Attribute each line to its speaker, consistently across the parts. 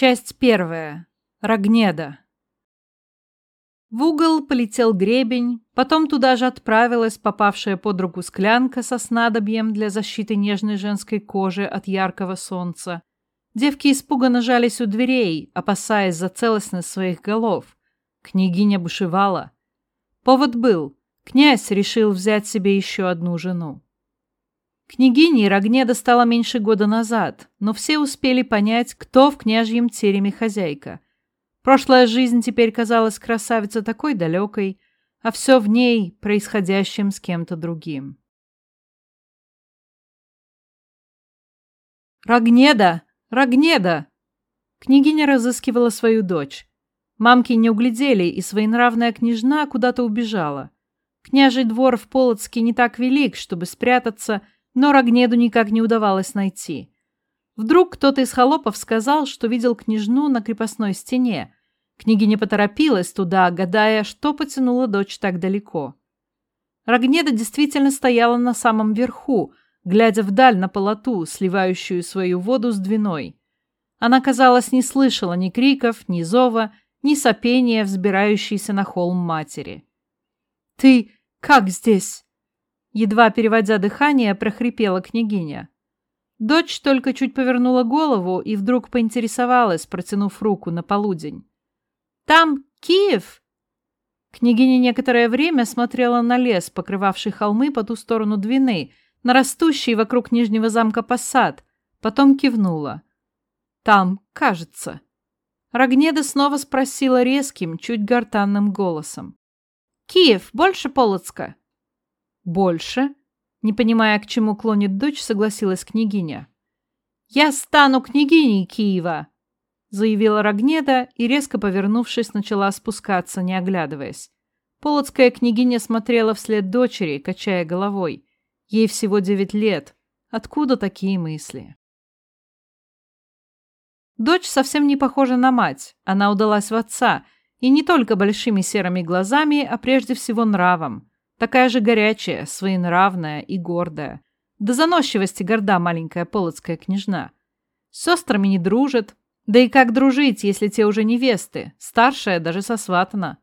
Speaker 1: Часть первая. Рогнеда. В угол полетел гребень, потом туда же отправилась попавшая под руку склянка со снадобьем для защиты нежной женской кожи от яркого солнца. Девки испуганно жались у дверей, опасаясь за целостность своих голов. Княгиня бушевала. Повод был. Князь решил взять себе еще одну жену. Княгиней Рогнеда стала меньше года назад, но все успели понять, кто в княжьем тереме хозяйка. Прошлая жизнь теперь казалась красавице такой далекой, а все в ней происходящим с кем-то другим. «Рогнеда! Рогнеда!» Княгиня разыскивала свою дочь. Мамки не углядели, и своенравная княжна куда-то убежала. Княжий двор в Полоцке не так велик, чтобы спрятаться, но Рогнеду никак не удавалось найти. Вдруг кто-то из холопов сказал, что видел княжну на крепостной стене. Княгиня поторопилась туда, гадая, что потянула дочь так далеко. Рогнеда действительно стояла на самом верху, глядя вдаль на полоту, сливающую свою воду с двиной. Она, казалось, не слышала ни криков, ни зова, ни сопения, взбирающейся на холм матери. «Ты как здесь?» Едва переводя дыхание, прохрипела княгиня. Дочь только чуть повернула голову и вдруг поинтересовалась, протянув руку на полудень. «Там Киев?» Княгиня некоторое время смотрела на лес, покрывавший холмы по ту сторону Двины, на растущий вокруг Нижнего замка посад, потом кивнула. «Там, кажется». Рогнеда снова спросила резким, чуть гортанным голосом. «Киев больше Полоцка?» «Больше?» Не понимая, к чему клонит дочь, согласилась княгиня. «Я стану княгиней Киева!» заявила Рогнеда и, резко повернувшись, начала спускаться, не оглядываясь. Полоцкая княгиня смотрела вслед дочери, качая головой. Ей всего девять лет. Откуда такие мысли? Дочь совсем не похожа на мать. Она удалась в отца. И не только большими серыми глазами, а прежде всего нравом. Такая же горячая, своенравная и гордая. До заносчивости горда маленькая полоцкая княжна. С сестрами не дружит. Да и как дружить, если те уже невесты, старшая даже сосватана.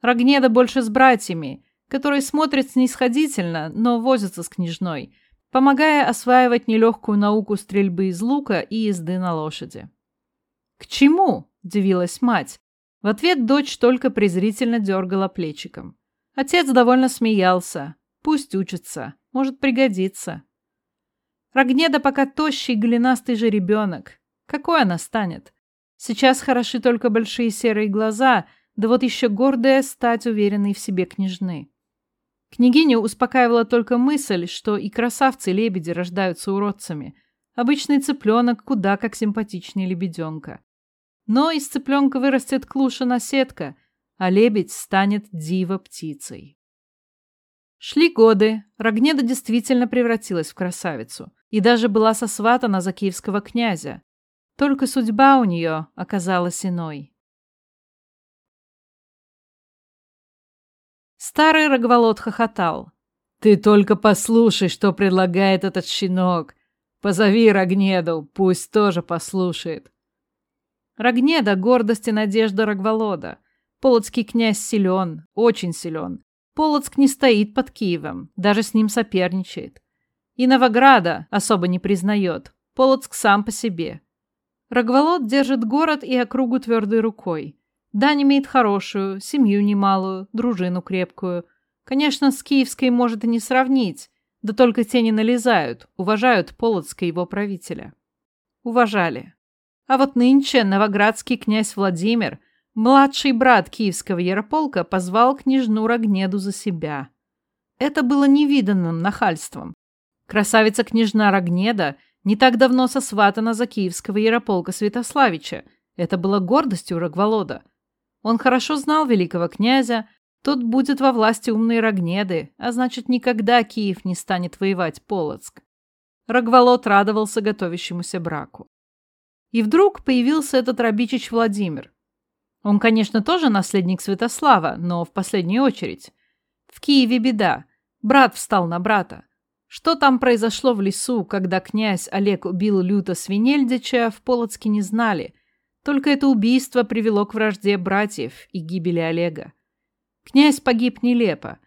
Speaker 1: Рогнеда больше с братьями, которые смотрят снисходительно, но возятся с княжной, помогая осваивать нелегкую науку стрельбы из лука и езды на лошади. «К чему?» – удивилась мать. В ответ дочь только презрительно дергала плечиком. Отец довольно смеялся. Пусть учится. Может пригодиться. Рогнеда пока тощий голенастый же ребенок. Какой она станет? Сейчас хороши только большие серые глаза, да вот еще гордая стать уверенной в себе княжны. Княгиню успокаивала только мысль, что и красавцы-лебеди рождаются уродцами. Обычный цыпленок куда как симпатичнее лебеденка. Но из цыпленка вырастет клуша-наседка, а лебедь станет диво-птицей. Шли годы, Рогнеда действительно превратилась в красавицу и даже была сосватана за киевского князя. Только судьба у нее оказалась иной. Старый Рогволод хохотал. «Ты только послушай, что предлагает этот щенок. Позови Рогнеду, пусть тоже послушает». Рогнеда — гордость и надежда Рогволода. Полоцкий князь силен, очень силен. Полоцк не стоит под Киевом, даже с ним соперничает. И Новограда особо не признает. Полоцк сам по себе. Рогволод держит город и округу твердой рукой. Дань имеет хорошую, семью немалую, дружину крепкую. Конечно, с киевской может и не сравнить, да только те не налезают, уважают Полоцка его правителя. Уважали. А вот нынче новоградский князь Владимир Младший брат киевского Ярополка позвал княжну Рогнеду за себя. Это было невиданным нахальством. Красавица-княжна Рогнеда не так давно сосватана за киевского Ярополка Святославича. Это было гордостью Рогволода. Он хорошо знал великого князя, тот будет во власти умной Рогнеды, а значит, никогда Киев не станет воевать Полоцк. Рогволод радовался готовящемуся браку. И вдруг появился этот Рабичич Владимир. Он, конечно, тоже наследник Святослава, но в последнюю очередь. В Киеве беда. Брат встал на брата. Что там произошло в лесу, когда князь Олег убил люто Свинельдича, в Полоцке не знали. Только это убийство привело к вражде братьев и гибели Олега. Князь погиб нелепо.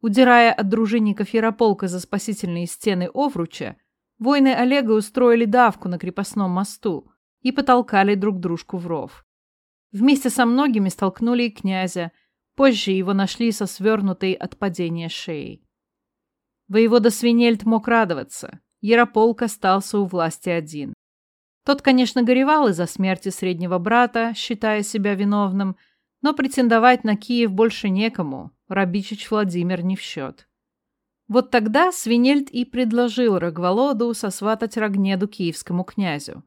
Speaker 1: Удирая от дружинников Ярополка за спасительные стены Овруча, воины Олега устроили давку на крепостном мосту и потолкали друг дружку в ров. Вместе со многими столкнули и князя, позже его нашли со свернутой от падения шеей. Воевода Свинельд мог радоваться. Ярополк остался у власти один. Тот, конечно, горевал из-за смерти среднего брата, считая себя виновным, но претендовать на Киев больше некому, Рабичич Владимир не в счет. Вот тогда Свинельд и предложил Рогволоду сосватать Рогнеду киевскому князю.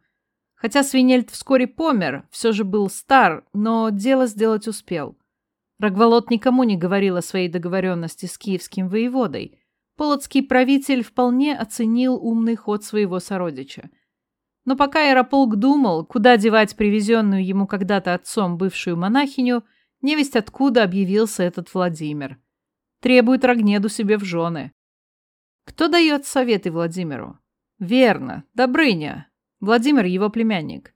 Speaker 1: Хотя Свинельд вскоре помер, все же был стар, но дело сделать успел. Рогволод никому не говорил о своей договоренности с киевским воеводой. Полоцкий правитель вполне оценил умный ход своего сородича. Но пока Ярополк думал, куда девать привезенную ему когда-то отцом бывшую монахиню, невесть откуда объявился этот Владимир. Требует Рогнеду себе в жены. Кто дает советы Владимиру? Верно, Добрыня. Владимир его племянник.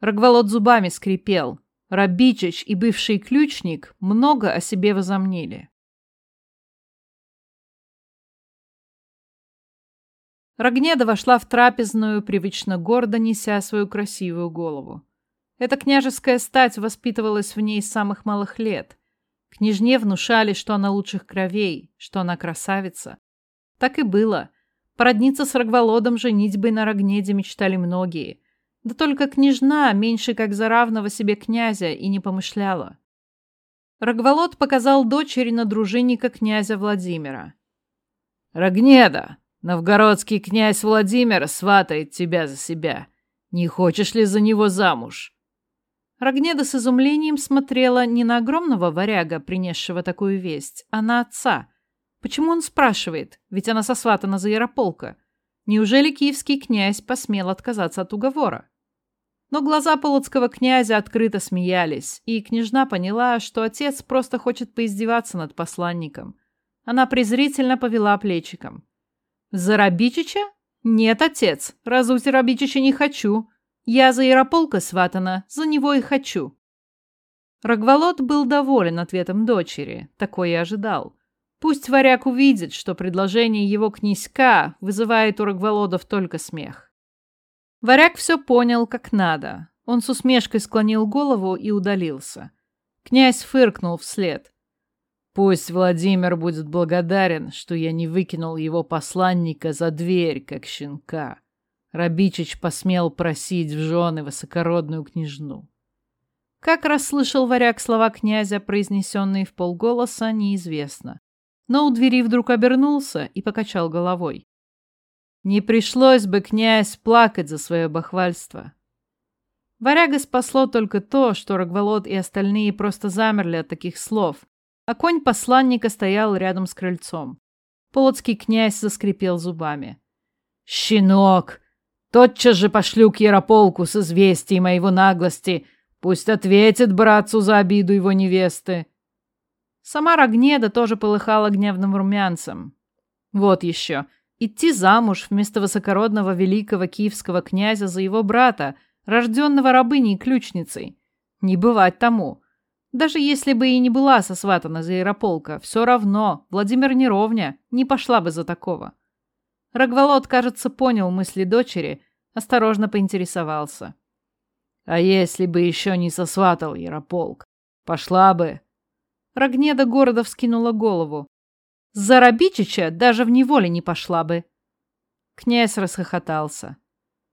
Speaker 1: Рогволод зубами скрипел. Рабичич и бывший ключник много о себе возомнили. Рогнеда вошла в трапезную, привычно гордо неся свою красивую голову. Эта княжеская стать воспитывалась в ней с самых малых лет. Княжне внушали, что она лучших кровей, что она красавица. Так и было. Породниться с Рогволодом женитьбой на Рогнеде мечтали многие. Да только княжна меньше как за равного себе князя и не помышляла. Рогволод показал дочери на дружинника князя Владимира. «Рогнеда, Новгородский князь Владимир сватает тебя за себя. Не хочешь ли за него замуж?» Рогнеда с изумлением смотрела не на огромного варяга, принесшего такую весть, а на отца. Почему он спрашивает? Ведь она сосватана за Ярополка. Неужели киевский князь посмел отказаться от уговора? Но глаза полоцкого князя открыто смеялись, и княжна поняла, что отец просто хочет поиздеваться над посланником. Она презрительно повела плечиком. За Рабичича? Нет, отец, разуть Рабичича не хочу. Я за Ярополка сватана, за него и хочу. Рогволод был доволен ответом дочери, такой и ожидал. Пусть варяг увидит, что предложение его князька вызывает у Рогволодов только смех. Варяг все понял как надо. Он с усмешкой склонил голову и удалился. Князь фыркнул вслед. Пусть Владимир будет благодарен, что я не выкинул его посланника за дверь, как щенка. Рабичич посмел просить в жены высокородную княжну. Как расслышал варяг слова князя, произнесенные в полголоса, неизвестно. Но у двери вдруг обернулся и покачал головой. Не пришлось бы, князь, плакать за свое бахвальство. Варяга спасло только то, что Рогволод и остальные просто замерли от таких слов, а конь посланника стоял рядом с крыльцом. Полоцкий князь заскрипел зубами. «Щенок! Тотчас же пошлю к Ярополку с известием о его наглости. Пусть ответит братцу за обиду его невесты». Сама Рогнеда тоже полыхала гневным румянцем. Вот еще. Идти замуж вместо высокородного великого киевского князя за его брата, рожденного рабыней ключницей. Не бывать тому. Даже если бы и не была сосватана за Ярополка, все равно Владимир Неровня не пошла бы за такого. Рогволод, кажется, понял мысли дочери, осторожно поинтересовался. «А если бы еще не сосватал Ярополк? Пошла бы?» Рогнеда города вскинула голову. «За Рабичича даже в неволе не пошла бы». Князь расхохотался.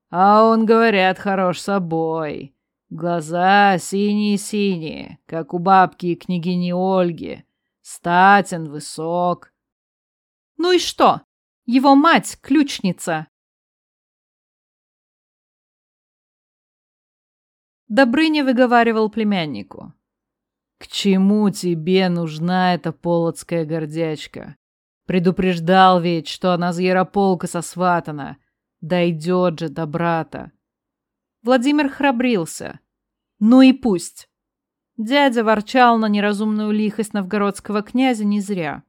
Speaker 1: «А он, говорят, хорош собой. Глаза синие-синие, как у бабки и княгини Ольги. Статен, высок. Ну и что? Его мать — ключница. Добрыня выговаривал племяннику. «К чему тебе нужна эта полоцкая гордячка? Предупреждал ведь, что она за Ярополка сосватана. Дойдет же до брата. Владимир храбрился. Ну и пусть. Дядя ворчал на неразумную лихость новгородского князя не зря.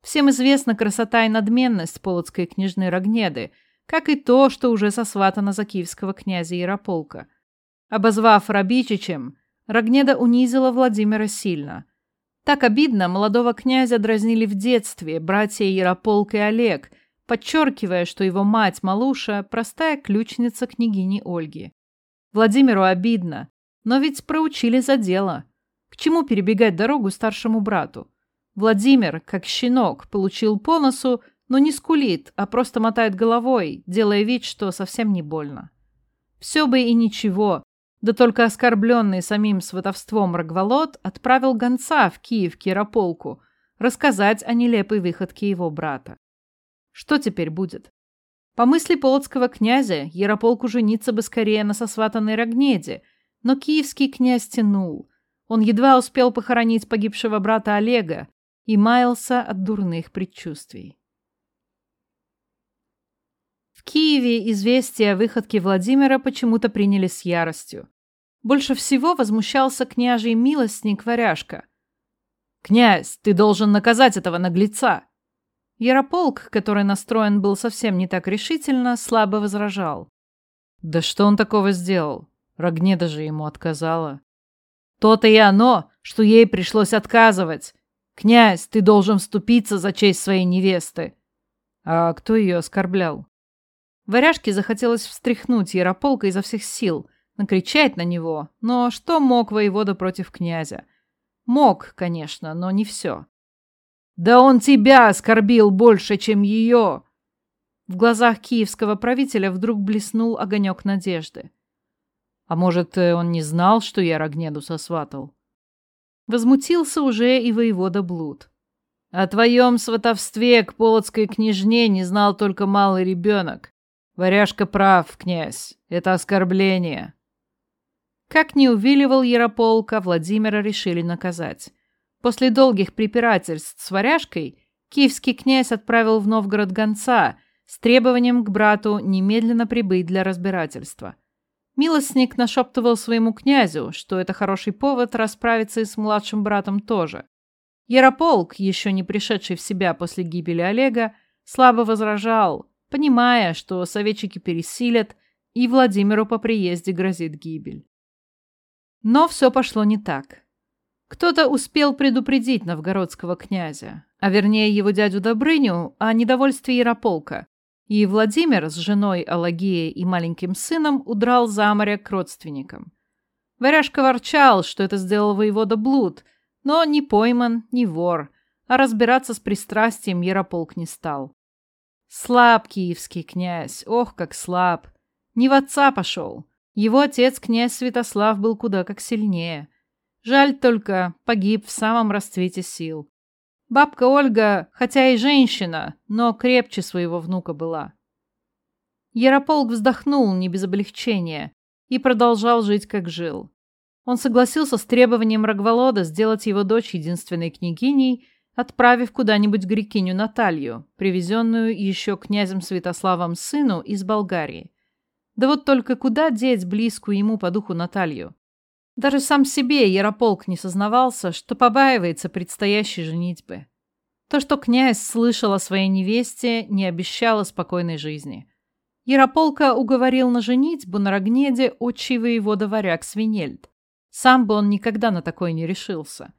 Speaker 1: Всем известна красота и надменность полоцкой княжны Рогнеды, как и то, что уже сосватано за киевского князя Ярополка. Обозвав Рабичичем, Рогнеда унизила Владимира сильно. Так обидно молодого князя дразнили в детстве братья Ярополк и Олег, подчеркивая, что его мать Малуша – простая ключница княгини Ольги. Владимиру обидно, но ведь проучили за дело. К чему перебегать дорогу старшему брату? Владимир, как щенок, получил по носу, но не скулит, а просто мотает головой, делая вид, что совсем не больно. Все бы и ничего, да только оскорбленный самим сватовством Рогволод отправил гонца в Киев к Ярополку рассказать о нелепой выходке его брата. Что теперь будет? По мысли полоцкого князя, Ярополку жениться бы скорее на сосватанной Рогнеде, но киевский князь тянул. Он едва успел похоронить погибшего брата Олега и маялся от дурных предчувствий. Киеве известие о выходке Владимира почему-то приняли с яростью. Больше всего возмущался княжий милостник Варяжка. «Князь, ты должен наказать этого наглеца!» Ярополк, который настроен был совсем не так решительно, слабо возражал. «Да что он такого сделал? Рогнеда же ему отказала». «То-то и оно, что ей пришлось отказывать. Князь, ты должен вступиться за честь своей невесты». «А кто ее оскорблял?» Варяжке захотелось встряхнуть Ярополка изо всех сил, накричать на него, но что мог воевода против князя? Мог, конечно, но не все. «Да он тебя оскорбил больше, чем ее!» В глазах киевского правителя вдруг блеснул огонек надежды. «А может, э, он не знал, что я Рогнеду сосватал?» Возмутился уже и воевода Блуд. «О твоем сватовстве к полоцкой княжне не знал только малый ребенок. Варяжка прав, князь. Это оскорбление. Как не увиливал Ярополка, Владимира решили наказать. После долгих препирательств с Варяжкой киевский князь отправил в Новгород гонца с требованием к брату немедленно прибыть для разбирательства. Милостник нашептывал своему князю, что это хороший повод расправиться и с младшим братом тоже. Ярополк, еще не пришедший в себя после гибели Олега, слабо возражал, понимая, что советчики пересилят, и Владимиру по приезде грозит гибель. Но все пошло не так. Кто-то успел предупредить новгородского князя, а вернее его дядю Добрыню, о недовольстве Ярополка, и Владимир с женой Алагией и маленьким сыном удрал за море к родственникам. Варяжка ворчал, что это сделал воевода Блуд, но ни пойман, ни вор, а разбираться с пристрастием Ярополк не стал. Слаб киевский князь, ох, как слаб. Не в отца пошел. Его отец, князь Святослав, был куда как сильнее. Жаль только, погиб в самом расцвете сил. Бабка Ольга, хотя и женщина, но крепче своего внука была. Ярополк вздохнул не без облегчения и продолжал жить, как жил. Он согласился с требованием Рогволода сделать его дочь единственной княгиней отправив куда-нибудь грекиню Наталью, привезенную еще князем Святославом сыну из Болгарии. Да вот только куда деть близкую ему по духу Наталью? Даже сам себе Ярополк не сознавался, что побаивается предстоящей женитьбы. То, что князь слышал о своей невесте, не обещало спокойной жизни. Ярополка уговорил на женитьбу на Рогнеде отчий воевода варяг Свинельд. Сам бы он никогда на такое не решился.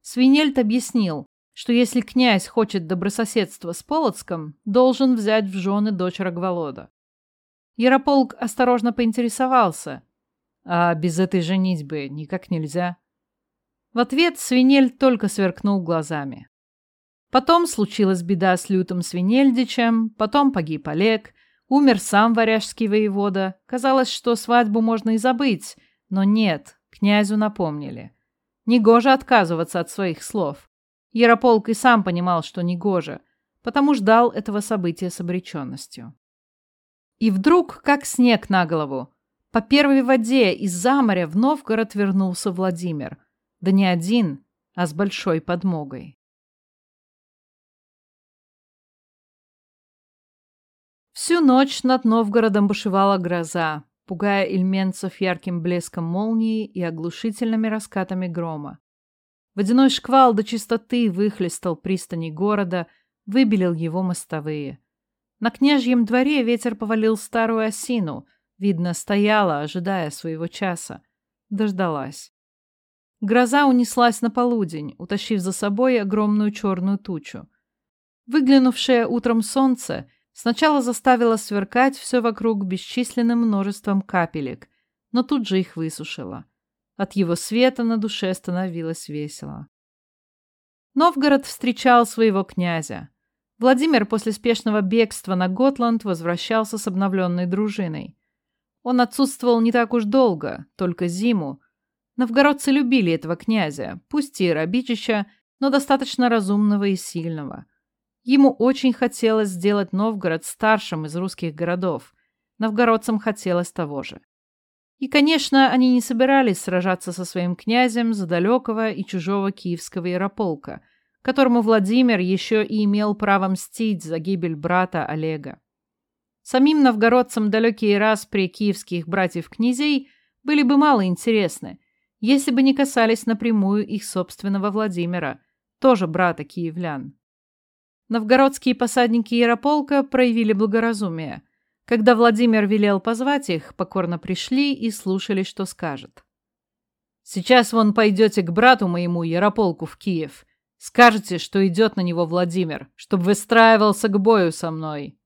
Speaker 1: Свинельд объяснил, что если князь хочет добрососедства с Полоцком, должен взять в жены дочь Рогволода. Ярополк осторожно поинтересовался, а без этой женитьбы никак нельзя. В ответ Свинель только сверкнул глазами. Потом случилась беда с лютым Свинельдичем, потом погиб Олег, умер сам варяжский воевода. Казалось, что свадьбу можно и забыть, но нет, князю напомнили. Негоже отказываться от своих слов. Ярополк и сам понимал, что негоже, потому ждал этого события с обреченностью. И вдруг, как снег на голову, по первой воде из-за моря в Новгород вернулся Владимир. Да не один, а с большой подмогой. Всю ночь над Новгородом бушевала гроза, пугая ильменцев ярким блеском молнии и оглушительными раскатами грома. Водяной шквал до чистоты выхлестал пристани города, выбелил его мостовые. На княжьем дворе ветер повалил старую осину, Видно, стояла, ожидая своего часа. Дождалась. Гроза унеслась на полудень, утащив за собой огромную черную тучу. Выглянувшее утром солнце сначала заставило сверкать все вокруг бесчисленным множеством капелек, но тут же их высушило. От его света на душе становилось весело. Новгород встречал своего князя. Владимир после спешного бегства на Готланд возвращался с обновленной дружиной. Он отсутствовал не так уж долго, только зиму. Новгородцы любили этого князя, пусть и рабичища, но достаточно разумного и сильного. Ему очень хотелось сделать Новгород старшим из русских городов. Новгородцам хотелось того же. И, конечно, они не собирались сражаться со своим князем за далекого и чужого киевского ярополка, которому Владимир еще и имел право мстить за гибель брата Олега. Самим новгородцам далекие распри киевских братьев-князей были бы мало интересны, если бы не касались напрямую их собственного Владимира, тоже брата киевлян. Новгородские посадники Ярополка проявили благоразумие – когда Владимир велел позвать их, покорно пришли и слушали, что скажет. «Сейчас вон пойдете к брату моему Ярополку в Киев. Скажете, что идет на него Владимир, чтобы выстраивался к бою со мной».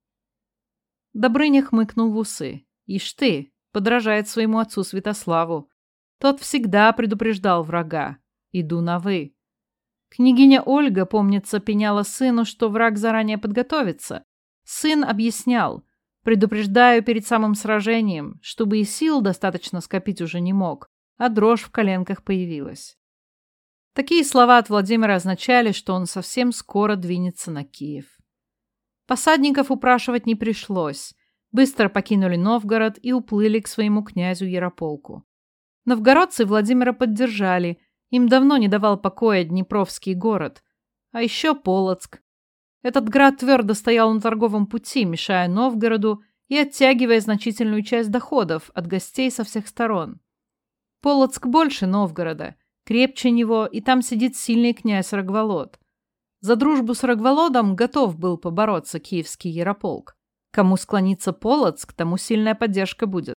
Speaker 1: Добрыня хмыкнул в усы. «Ишь ты, подражает своему отцу Святославу. Тот всегда предупреждал врага. Иду на «вы». Княгиня Ольга, помнится, пеняла сыну, что враг заранее подготовится. Сын объяснял – Предупреждаю перед самым сражением, чтобы и сил достаточно скопить уже не мог, а дрожь в коленках появилась. Такие слова от Владимира означали, что он совсем скоро двинется на Киев. Посадников упрашивать не пришлось. Быстро покинули Новгород и уплыли к своему князю Ярополку. Новгородцы Владимира поддержали, им давно не давал покоя Днепровский город. А еще Полоцк, этот град твердо стоял на торговом пути, мешая Новгороду и оттягивая значительную часть доходов от гостей со всех сторон. Полоцк больше Новгорода, крепче него, и там сидит сильный князь Рогволод. За дружбу с Рогволодом готов был побороться киевский Ярополк. Кому склонится Полоцк, тому сильная поддержка будет.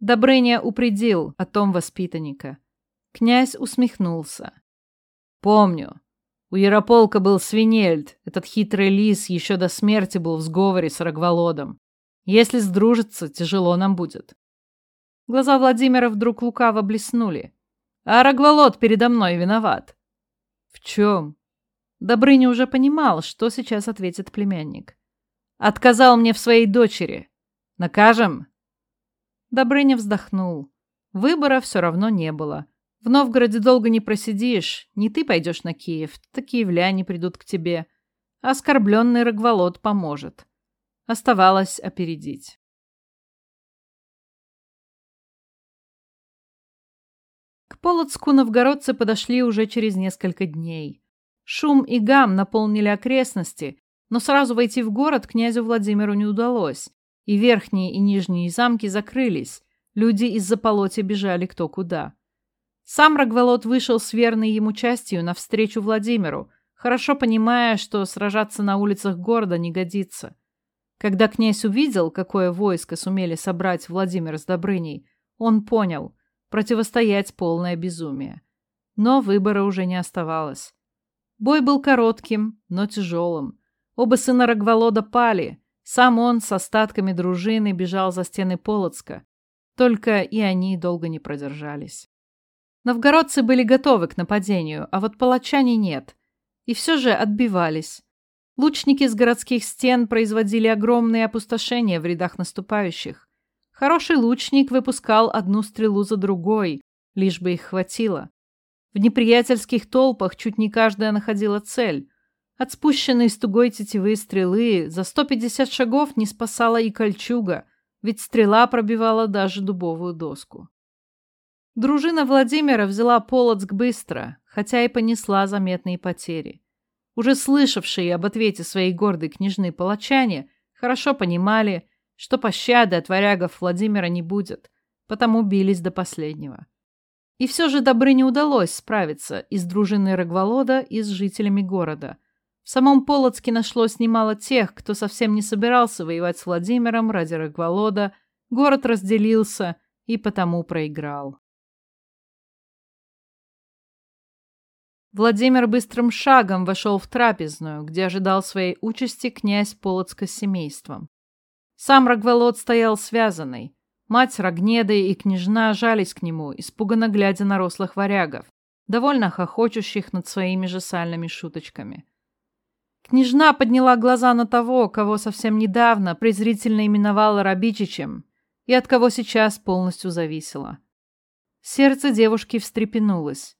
Speaker 1: Добрыня упредил о том воспитанника. Князь усмехнулся. «Помню, у Ярополка был свинельд. Этот хитрый лис еще до смерти был в сговоре с Рогволодом. Если сдружиться, тяжело нам будет. Глаза Владимира вдруг лукаво блеснули. А Рогволод передо мной виноват. В чем? Добрыня уже понимал, что сейчас ответит племянник. Отказал мне в своей дочери. Накажем? Добрыня вздохнул. Выбора все равно не было. В Новгороде долго не просидишь, не ты пойдешь на Киев, так киевляне придут к тебе. Оскорбленный Рогволод поможет. Оставалось опередить. К Полоцку новгородцы подошли уже через несколько дней. Шум и гам наполнили окрестности, но сразу войти в город князю Владимиру не удалось, и верхние и нижние замки закрылись, люди из-за полоти бежали кто куда. Сам Рогволод вышел с верной ему частью навстречу Владимиру, хорошо понимая, что сражаться на улицах города не годится. Когда князь увидел, какое войско сумели собрать Владимир с Добрыней, он понял – противостоять полное безумие. Но выбора уже не оставалось. Бой был коротким, но тяжелым. Оба сына Рогволода пали. Сам он с остатками дружины бежал за стены Полоцка. Только и они долго не продержались. Новгородцы были готовы к нападению, а вот палачане нет. И все же отбивались. Лучники с городских стен производили огромные опустошения в рядах наступающих. Хороший лучник выпускал одну стрелу за другой, лишь бы их хватило. В неприятельских толпах чуть не каждая находила цель. От спущенной с тугой тетивы стрелы за 150 шагов не спасала и кольчуга, ведь стрела пробивала даже дубовую доску. Дружина Владимира взяла Полоцк быстро, хотя и понесла заметные потери. Уже слышавшие об ответе своей гордой княжны палачане хорошо понимали, что пощады от варягов Владимира не будет, потому бились до последнего. И все же Добрыне удалось справиться и с дружиной Рогволода, и с жителями города. В самом Полоцке нашлось немало тех, кто совсем не собирался воевать с Владимиром ради Рогволода Город разделился и потому проиграл. Владимир быстрым шагом вошел в трапезную, где ожидал своей участи князь Полоцка с семейством. Сам Рогволод стоял связанный. Мать Рогнеды и княжна жались к нему, испуганно глядя на рослых варягов, довольно хохочущих над своими же сальными шуточками. Княжна подняла глаза на того, кого совсем недавно презрительно именовала Рабичичем, и от кого сейчас полностью зависела. Сердце девушки встрепенулось.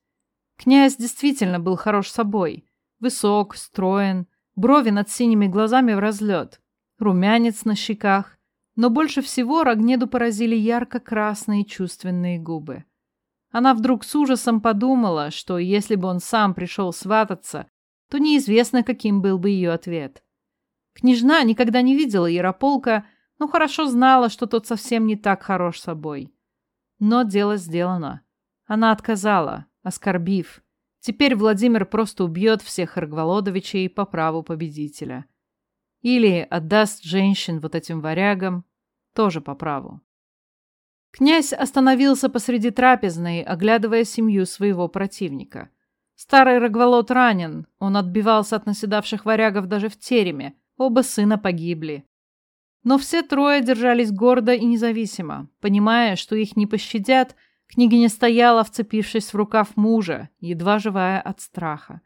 Speaker 1: Князь действительно был хорош собой. Высок, строен, брови над синими глазами в разлет, румянец на щеках, но больше всего Рогнеду поразили ярко-красные чувственные губы. Она вдруг с ужасом подумала, что если бы он сам пришел свататься, то неизвестно, каким был бы ее ответ. Княжна никогда не видела Ярополка, но хорошо знала, что тот совсем не так хорош собой. Но дело сделано. Она отказала, оскорбив. Теперь Владимир просто убьет всех Рогволодовичей по праву победителя. Или отдаст женщин вот этим варягам, тоже по праву. Князь остановился посреди трапезной, оглядывая семью своего противника. Старый Рогволод ранен, он отбивался от наседавших варягов даже в тереме, оба сына погибли. Но все трое держались гордо и независимо, понимая, что их не пощадят, княгиня стояла, вцепившись в рукав мужа, едва живая от страха.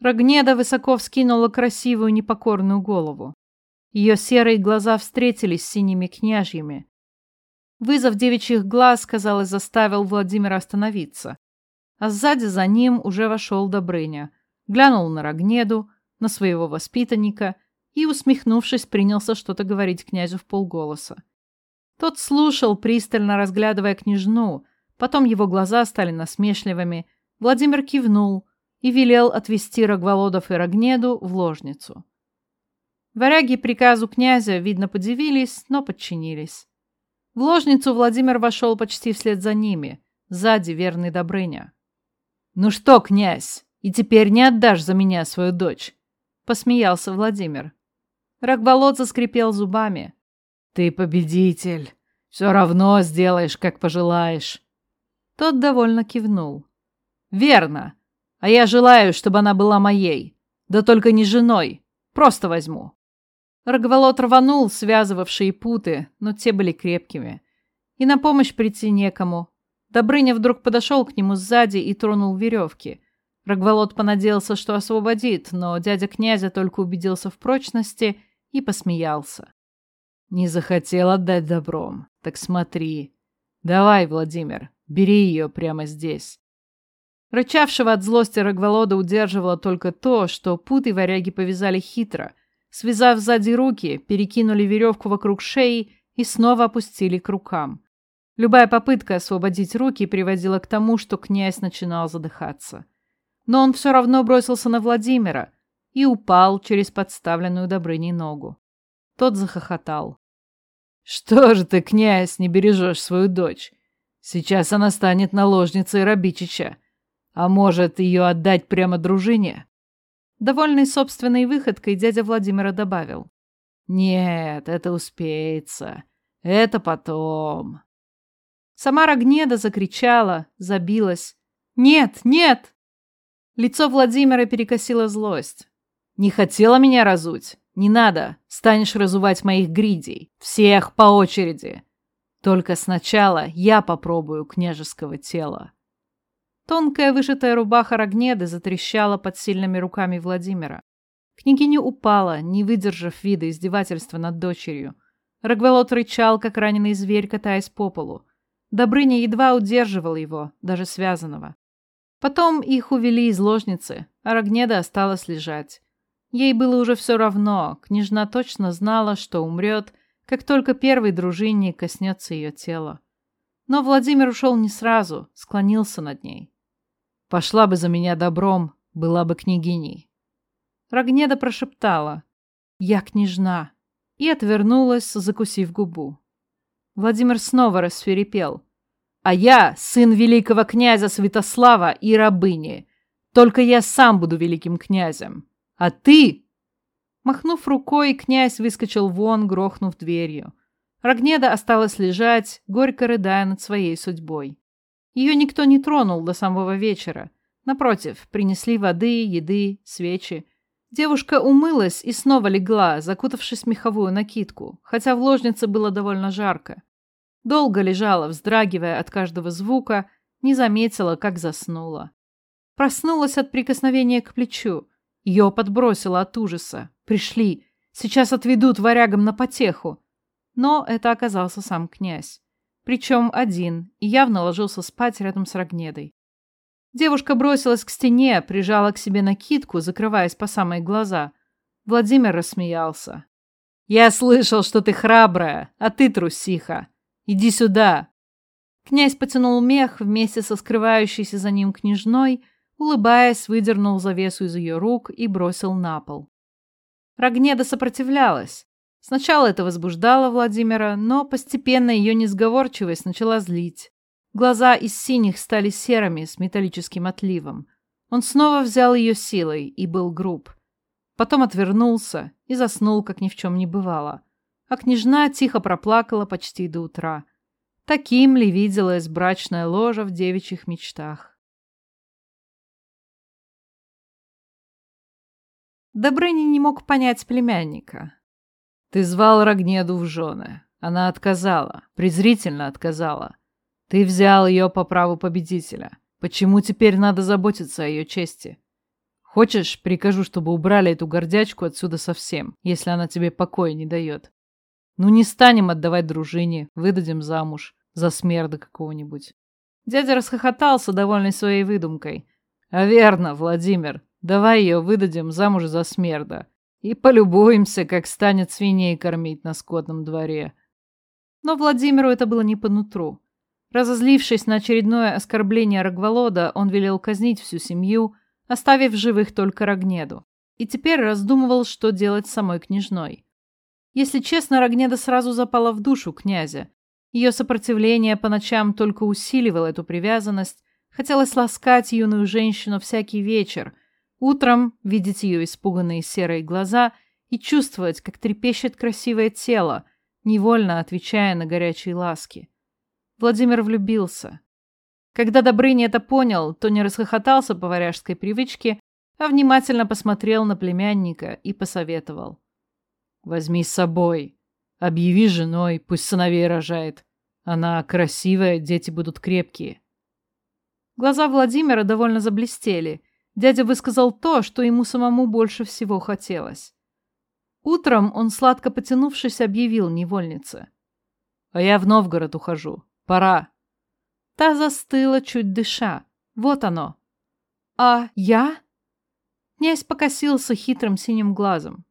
Speaker 1: Рогнеда высоко вскинула красивую непокорную голову. Ее серые глаза встретились с синими княжьями. Вызов девичьих глаз, казалось, заставил Владимира остановиться. А сзади за ним уже вошел Добрыня, глянул на Рогнеду, на своего воспитанника — и, усмехнувшись, принялся что-то говорить князю в полголоса. Тот слушал, пристально разглядывая княжну, потом его глаза стали насмешливыми, Владимир кивнул и велел отвести Рогволодов и Рогнеду в ложницу. Варяги приказу князя, видно, подивились, но подчинились. В ложницу Владимир вошел почти вслед за ними, сзади верный Добрыня. «Ну что, князь, и теперь не отдашь за меня свою дочь?» — посмеялся Владимир. Рогволод заскрипел зубами. «Ты победитель. Все равно сделаешь, как пожелаешь». Тот довольно кивнул. «Верно. А я желаю, чтобы она была моей. Да только не женой. Просто возьму». Рогволод рванул связывавшие путы, но те были крепкими. И на помощь прийти некому. Добрыня вдруг подошел к нему сзади и тронул веревки. Рогволод понадеялся, что освободит, но дядя князя только убедился в прочности и посмеялся. Не захотел отдать добром. Так смотри. Давай, Владимир, бери ее прямо здесь. Рычавшего от злости Рогволода удерживало только то, что путы варяги повязали хитро. Связав сзади руки, перекинули веревку вокруг шеи и снова опустили к рукам. Любая попытка освободить руки приводила к тому, что князь начинал задыхаться. Но он все равно бросился на Владимира, и упал через подставленную Добрыней ногу. Тот захохотал. «Что же ты, князь, не бережешь свою дочь? Сейчас она станет наложницей Рабичича. А может, ее отдать прямо дружине?» Довольный собственной выходкой, дядя Владимира добавил. «Нет, это успеется. Это потом». Сама Гнеда закричала, забилась. «Нет, нет!» Лицо Владимира перекосило злость. Не хотела меня разуть? Не надо. Станешь разувать моих гридей. Всех по очереди. Только сначала я попробую княжеского тела. Тонкая вышитая рубаха Рогнеды затрещала под сильными руками Владимира. Княгиня упала, не выдержав вида издевательства над дочерью. Рогволод рычал, как раненый зверь, катаясь по полу. Добрыня едва удерживал его, даже связанного. Потом их увели из ложницы, а Рогнеда осталась лежать. Ей было уже все равно, княжна точно знала, что умрет, как только первый дружинник коснется ее тела. Но Владимир ушел не сразу, склонился над ней. «Пошла бы за меня добром, была бы княгиней». Рогнеда прошептала «Я княжна» и отвернулась, закусив губу. Владимир снова рассверепел. «А я сын великого князя Святослава и рабыни. Только я сам буду великим князем. А ты...» Махнув рукой, князь выскочил вон, грохнув дверью. Рогнеда осталась лежать, горько рыдая над своей судьбой. Ее никто не тронул до самого вечера. Напротив, принесли воды, еды, свечи. Девушка умылась и снова легла, закутавшись в меховую накидку, хотя в ложнице было довольно жарко. Долго лежала, вздрагивая от каждого звука, не заметила, как заснула. Проснулась от прикосновения к плечу. Ее подбросило от ужаса. Пришли. Сейчас отведут варягам на потеху. Но это оказался сам князь. Причем один, и явно ложился спать рядом с Рогнедой. Девушка бросилась к стене, прижала к себе накидку, закрываясь по самые глаза. Владимир рассмеялся. «Я слышал, что ты храбрая, а ты трусиха. Иди сюда!» Князь потянул мех вместе со скрывающейся за ним княжной, улыбаясь, выдернул завесу из ее рук и бросил на пол. Рогнеда сопротивлялась. Сначала это возбуждало Владимира, но постепенно ее несговорчивость начала злить. Глаза из синих стали серыми с металлическим отливом. Он снова взял ее силой и был груб. Потом отвернулся и заснул, как ни в чем не бывало. А княжна тихо проплакала почти до утра. Таким ли виделась брачная ложа в девичьих мечтах? Добрыня не мог понять племянника. «Ты звал Рогнеду в жены. Она отказала, презрительно отказала. Ты взял ее по праву победителя. Почему теперь надо заботиться о ее чести? Хочешь, прикажу, чтобы убрали эту гордячку отсюда совсем, если она тебе покоя не дает. Ну не станем отдавать дружине, выдадим замуж за смерда какого-нибудь. Дядя расхохотался, довольный своей выдумкой. А верно, Владимир, давай ее выдадим замуж за смерда. И полюбуемся, как станет свиней кормить на скотном дворе. Но Владимиру это было не по нутру. Разозлившись на очередное оскорбление Рогволода, он велел казнить всю семью, оставив живых только Рогнеду. И теперь раздумывал, что делать с самой княжной. Если честно, Рогнеда сразу запала в душу князя. Ее сопротивление по ночам только усиливало эту привязанность. Хотелось ласкать юную женщину всякий вечер, утром видеть ее испуганные серые глаза и чувствовать, как трепещет красивое тело, невольно отвечая на горячие ласки. Владимир влюбился. Когда Добрыня это понял, то не расхохотался по варяжской привычке, а внимательно посмотрел на племянника и посоветовал. «Возьми с собой. Объяви женой, пусть сыновей рожает. Она красивая, дети будут крепкие». Глаза Владимира довольно заблестели. Дядя высказал то, что ему самому больше всего хотелось. Утром он, сладко потянувшись, объявил невольнице. «А я в Новгород ухожу. Пора. Та застыла, чуть дыша. Вот оно. А я? Князь покосился хитрым синим глазом.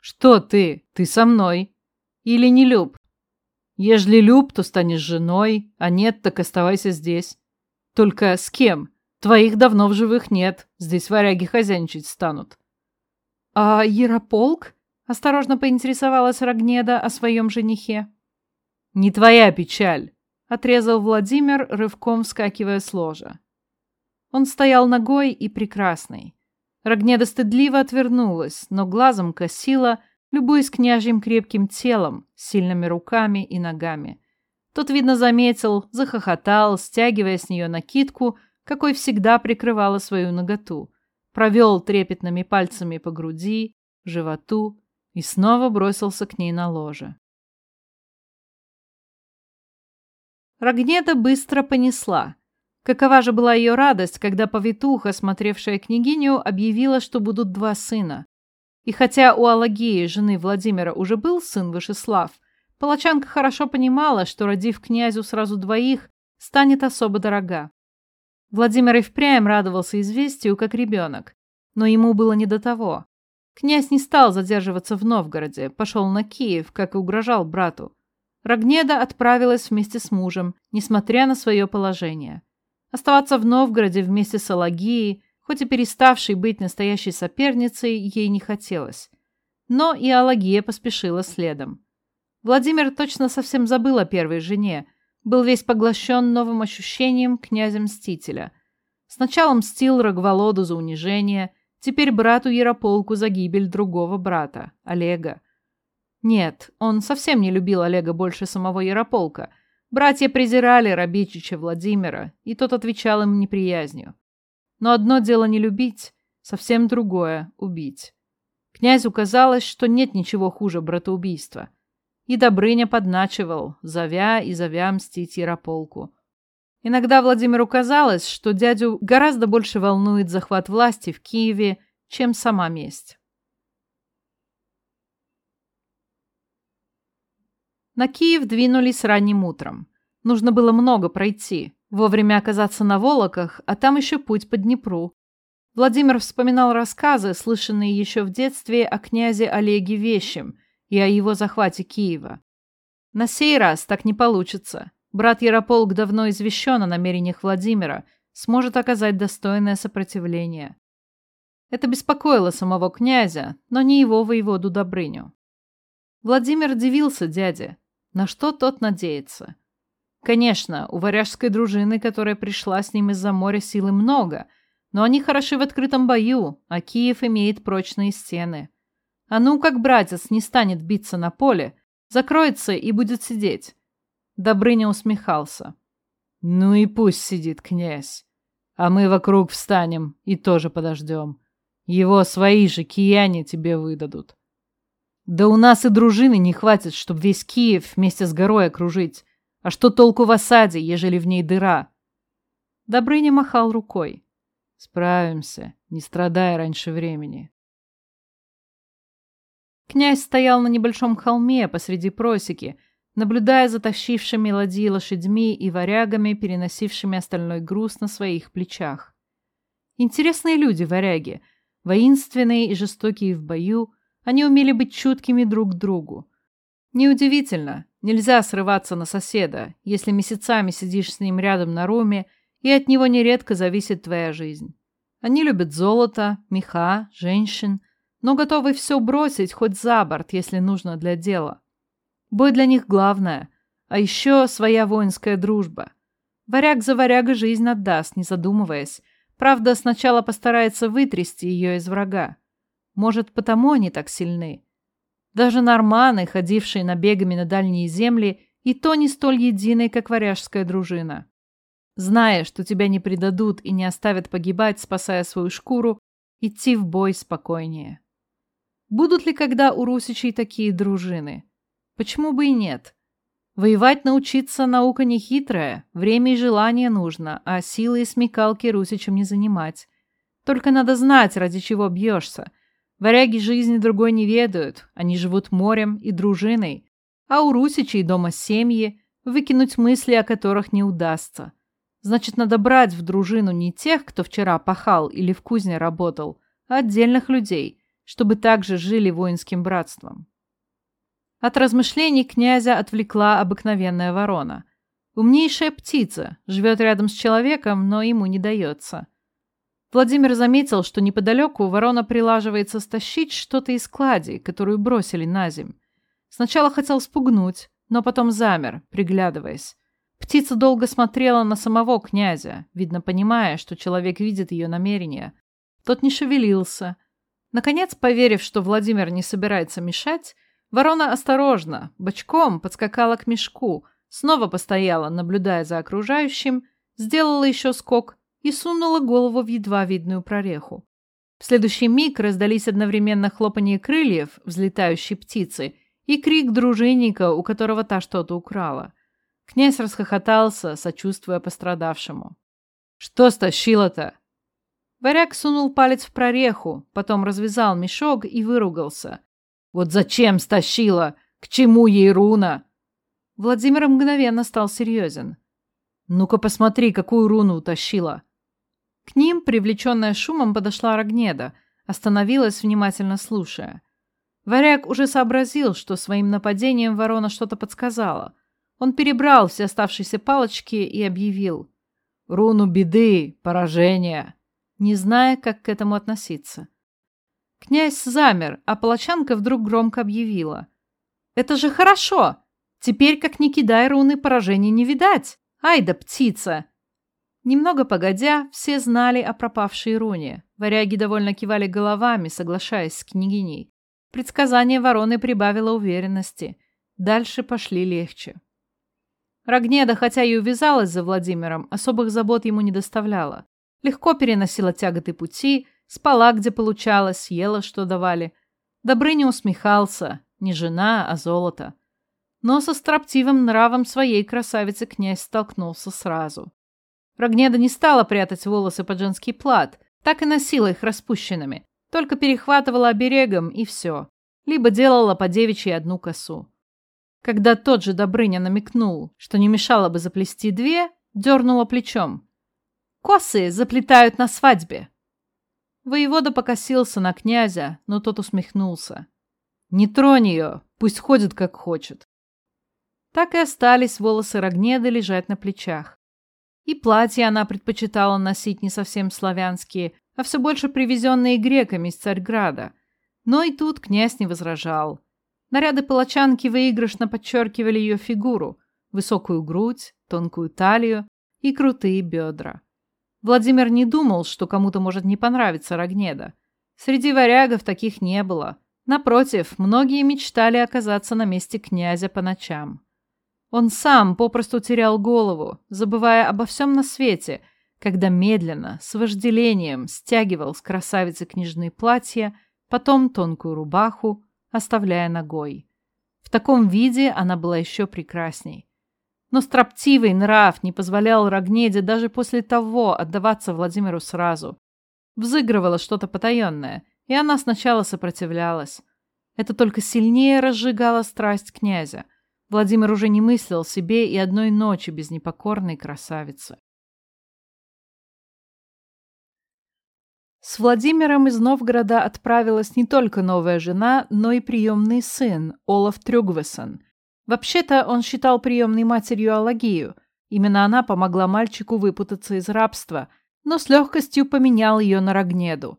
Speaker 1: Что ты? Ты со мной. Или не люб? Ежели люб, то станешь женой, а нет, так оставайся здесь. Только с кем? Твоих давно в живых нет. Здесь варяги хозяйничать станут. А Ярополк? Осторожно поинтересовалась Рогнеда о своем женихе. Не твоя печаль отрезал Владимир, рывком вскакивая с ложа. Он стоял ногой и прекрасный. Рогнеда стыдливо отвернулась, но глазом косила, любуясь княжьим крепким телом, сильными руками и ногами. Тот, видно, заметил, захохотал, стягивая с нее накидку, какой всегда прикрывала свою ноготу, провел трепетными пальцами по груди, животу и снова бросился к ней на ложе. Рогнеда быстро понесла. Какова же была ее радость, когда повитуха, смотревшая княгиню, объявила, что будут два сына. И хотя у Алагеи, жены Владимира, уже был сын Вышеслав, палачанка хорошо понимала, что, родив князю сразу двоих, станет особо дорога. Владимир и впрямь радовался известию, как ребенок, но ему было не до того. Князь не стал задерживаться в Новгороде, пошел на Киев, как и угрожал брату. Рогнеда отправилась вместе с мужем, несмотря на свое положение. Оставаться в Новгороде вместе с Алагией, хоть и переставшей быть настоящей соперницей, ей не хотелось. Но и Алагия поспешила следом. Владимир точно совсем забыл о первой жене, был весь поглощен новым ощущением князя-мстителя. Сначала мстил Рогволоду за унижение, теперь брату Ярополку за гибель другого брата, Олега. Нет, он совсем не любил Олега больше самого Ярополка. Братья презирали Рабичича Владимира, и тот отвечал им неприязнью. Но одно дело не любить, совсем другое — убить. Князю казалось, что нет ничего хуже братоубийства. И Добрыня подначивал, зовя и зовя мстить Ярополку. Иногда Владимиру казалось, что дядю гораздо больше волнует захват власти в Киеве, чем сама месть. На Киев двинулись ранним утром. Нужно было много пройти, вовремя оказаться на Волоках, а там еще путь по Днепру. Владимир вспоминал рассказы, слышанные еще в детстве о князе Олеге Вещем и о его захвате Киева. На сей раз так не получится. Брат Ярополк давно извещен о намерениях Владимира, сможет оказать достойное сопротивление. Это беспокоило самого князя, но не его воеводу Добрыню. Владимир дивился дяде. На что тот надеется? Конечно, у варяжской дружины, которая пришла с ним из-за моря, силы много, но они хороши в открытом бою, а Киев имеет прочные стены. А ну, как братец не станет биться на поле, закроется и будет сидеть. Добрыня усмехался. «Ну и пусть сидит князь. А мы вокруг встанем и тоже подождем. Его свои же кияне тебе выдадут. Да у нас и дружины не хватит, чтобы весь Киев вместе с горой окружить. А что толку в осаде, ежели в ней дыра?» Добрыня махал рукой. «Справимся, не страдая раньше времени». Князь стоял на небольшом холме посреди просеки, наблюдая за тащившими ладьи лошадьми и варягами, переносившими остальной груз на своих плечах. Интересные люди варяги, воинственные и жестокие в бою, они умели быть чуткими друг к другу. Неудивительно, нельзя срываться на соседа, если месяцами сидишь с ним рядом на руме, и от него нередко зависит твоя жизнь. Они любят золото, меха, женщин, но готовы все бросить хоть за борт, если нужно для дела. Бой для них главное, а еще своя воинская дружба. Варяг за варяга жизнь отдаст, не задумываясь. Правда, сначала постарается вытрясти ее из врага. Может, потому они так сильны. Даже норманы, ходившие набегами на дальние земли, и то не столь единые, как варяжская дружина. Зная, что тебя не предадут и не оставят погибать, спасая свою шкуру, идти в бой спокойнее. Будут ли когда у русичей такие дружины? Почему бы и нет? Воевать научиться наука не хитрая, время и желание нужно, а силы и смекалки русичам не занимать. Только надо знать, ради чего бьешься. Варяги жизни другой не ведают, они живут морем и дружиной, а у русичей дома семьи, выкинуть мысли, о которых не удастся. Значит, надо брать в дружину не тех, кто вчера пахал или в кузне работал, а отдельных людей, чтобы также жили воинским братством. От размышлений князя отвлекла обыкновенная ворона. Умнейшая птица, живет рядом с человеком, но ему не дается. Владимир заметил, что неподалеку ворона прилаживается стащить что-то из клади, которую бросили на земь. Сначала хотел спугнуть, но потом замер, приглядываясь. Птица долго смотрела на самого князя, видно понимая, что человек видит ее намерения. Тот не шевелился. Наконец, поверив, что Владимир не собирается мешать, Ворона осторожно, бочком подскакала к мешку, снова постояла, наблюдая за окружающим, сделала еще скок и сунула голову в едва видную прореху. В следующий миг раздались одновременно хлопанье крыльев взлетающей птицы и крик дружинника, у которого та что-то украла. Князь расхохотался, сочувствуя пострадавшему. «Что стащила-то?» Варяг сунул палец в прореху, потом развязал мешок и выругался. Вот зачем стащила? К чему ей руна? Владимир мгновенно стал серьезен. Ну-ка посмотри, какую руну утащила. К ним, привлеченная шумом, подошла Рогнеда, остановилась, внимательно слушая. Варяг уже сообразил, что своим нападением ворона что-то подсказала. Он перебрал все оставшиеся палочки и объявил. «Руну беды, поражения», не зная, как к этому относиться. Князь замер, а палачанка вдруг громко объявила. «Это же хорошо! Теперь, как ни кидай руны, поражений не видать! Ай да птица!» Немного погодя, все знали о пропавшей руне. Варяги довольно кивали головами, соглашаясь с княгиней. Предсказание вороны прибавило уверенности. Дальше пошли легче. Рогнеда, хотя и увязалась за Владимиром, особых забот ему не доставляла. Легко переносила тяготы пути, спала, где получалось, ела, что давали. Добрыня усмехался. Не жена, а золото. Но со строптивым нравом своей красавицы князь столкнулся сразу. Рогнеда не стала прятать волосы под женский плат, так и носила их распущенными, только перехватывала оберегом и все. Либо делала по девичьей одну косу. Когда тот же Добрыня намекнул, что не мешало бы заплести две, дернула плечом. «Косы заплетают на свадьбе!» Воевода покосился на князя, но тот усмехнулся. «Не тронь ее, пусть ходит как хочет». Так и остались волосы Рогнеды лежать на плечах. И платья она предпочитала носить не совсем славянские, а все больше привезенные греками из Царьграда. Но и тут князь не возражал. Наряды палачанки выигрышно подчеркивали ее фигуру, высокую грудь, тонкую талию и крутые бедра. Владимир не думал, что кому-то может не понравиться Рогнеда. Среди варягов таких не было. Напротив, многие мечтали оказаться на месте князя по ночам. Он сам попросту терял голову, забывая обо всем на свете, когда медленно, с вожделением стягивал с красавицы княжные платья, потом тонкую рубаху, оставляя ногой. В таком виде она была еще прекрасней. Но строптивый нрав не позволял Рогнеде даже после того отдаваться Владимиру сразу. Взыгрывало что-то потаенное, и она сначала сопротивлялась. Это только сильнее разжигало страсть князя. Владимир уже не мыслил себе и одной ночи без непокорной красавицы. С Владимиром из Новгорода отправилась не только новая жена, но и приемный сын, Олаф Трюгвесон. Вообще-то он считал приемной матерью Алагию. Именно она помогла мальчику выпутаться из рабства, но с легкостью поменял ее на Рогнеду.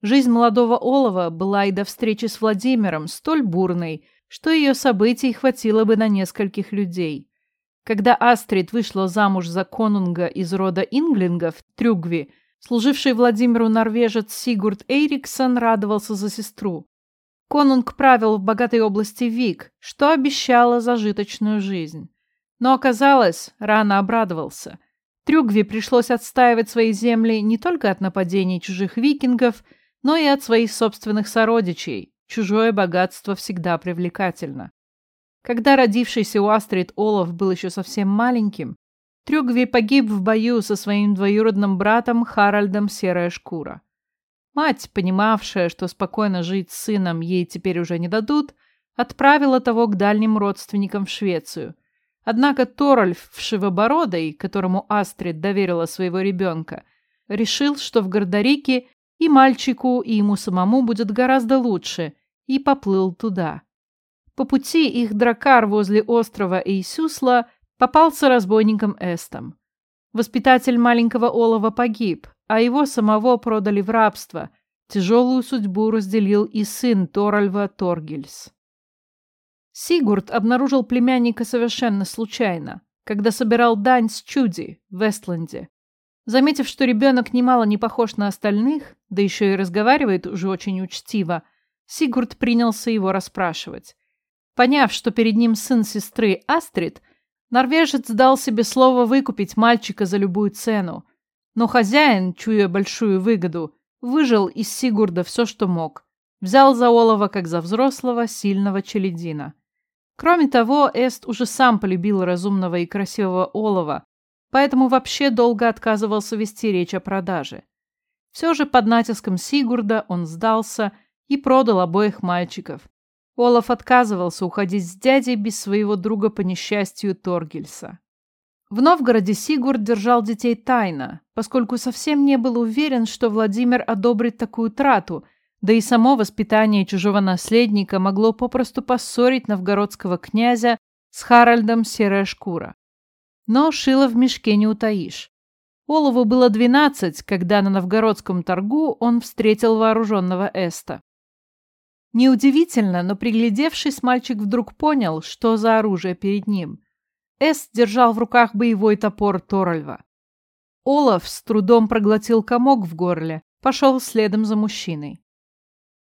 Speaker 1: Жизнь молодого Олова была и до встречи с Владимиром столь бурной, что ее событий хватило бы на нескольких людей. Когда Астрид вышла замуж за конунга из рода инглингов, Трюгви, служивший Владимиру норвежец Сигурд Эйриксон радовался за сестру. Конунг правил в богатой области Вик, что обещало зажиточную жизнь. Но оказалось, рано обрадовался. Трюгви пришлось отстаивать свои земли не только от нападений чужих викингов, но и от своих собственных сородичей, Чужое богатство всегда привлекательно. Когда родившийся у Астрид Олаф был еще совсем маленьким, Трюгви погиб в бою со своим двоюродным братом Харальдом Серая Шкура. Мать, понимавшая, что спокойно жить с сыном ей теперь уже не дадут, отправила того к дальним родственникам в Швецию. Однако Торальф Вшивобородый, которому Астрид доверила своего ребенка, решил, что в Гордарике и мальчику, и ему самому будет гораздо лучше, и поплыл туда. По пути их дракар возле острова Иисусла попался разбойникам Эстом. Воспитатель маленького олова погиб, а его самого продали в рабство. Тяжелую судьбу разделил и сын Торальва Торгельс. Сигурд обнаружил племянника совершенно случайно, когда собирал дань с Чуди в Вестленде. Заметив, что ребенок немало не похож на остальных, да еще и разговаривает уже очень учтиво, Сигурд принялся его расспрашивать. Поняв, что перед ним сын сестры Астрид, норвежец дал себе слово выкупить мальчика за любую цену. Но хозяин, чуя большую выгоду, выжил из Сигурда все, что мог. Взял за олова, как за взрослого, сильного челядина. Кроме того, Эст уже сам полюбил разумного и красивого олова, поэтому вообще долго отказывался вести речь о продаже. Все же под натиском Сигурда он сдался – и продал обоих мальчиков. Олаф отказывался уходить с дядей без своего друга по несчастью Торгельса. В Новгороде Сигурд держал детей тайно, поскольку совсем не был уверен, что Владимир одобрит такую трату, да и само воспитание чужого наследника могло попросту поссорить новгородского князя с Харальдом Серая Шкура. Но шило в мешке не утаишь. Олову было двенадцать, когда на новгородском торгу он встретил вооруженного Эста. Неудивительно, но приглядевшись, мальчик вдруг понял, что за оружие перед ним. Эс держал в руках боевой топор Торальва. Олаф с трудом проглотил комок в горле, пошел следом за мужчиной.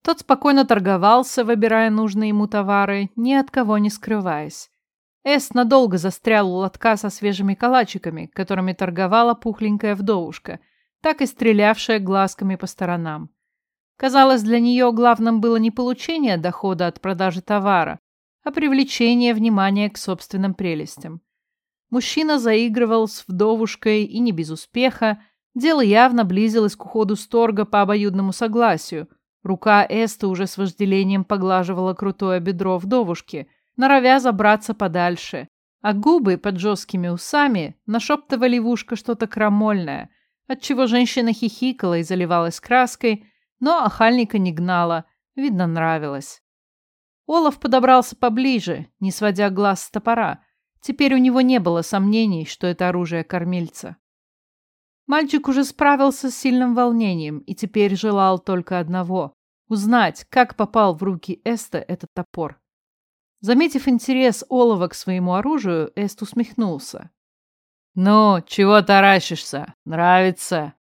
Speaker 1: Тот спокойно торговался, выбирая нужные ему товары, ни от кого не скрываясь. Эс надолго застрял у лотка со свежими калачиками, которыми торговала пухленькая вдовушка, так и стрелявшая глазками по сторонам. Казалось, для нее главным было не получение дохода от продажи товара, а привлечение внимания к собственным прелестям. Мужчина заигрывал с вдовушкой и не без успеха, дело явно близилось к уходу с торга по обоюдному согласию. Рука Эста уже с вожделением поглаживала крутое бедро вдовушки, норовя забраться подальше, а губы под жесткими усами нашептывали в ушко что-то крамольное, отчего женщина хихикала и заливалась краской, но охальника не гнала, видно, нравилось. Олаф подобрался поближе, не сводя глаз с топора. Теперь у него не было сомнений, что это оружие кормильца. Мальчик уже справился с сильным волнением и теперь желал только одного — узнать, как попал в руки Эста этот топор. Заметив интерес Олова к своему оружию, Эст усмехнулся. «Ну, чего таращишься? Нравится?»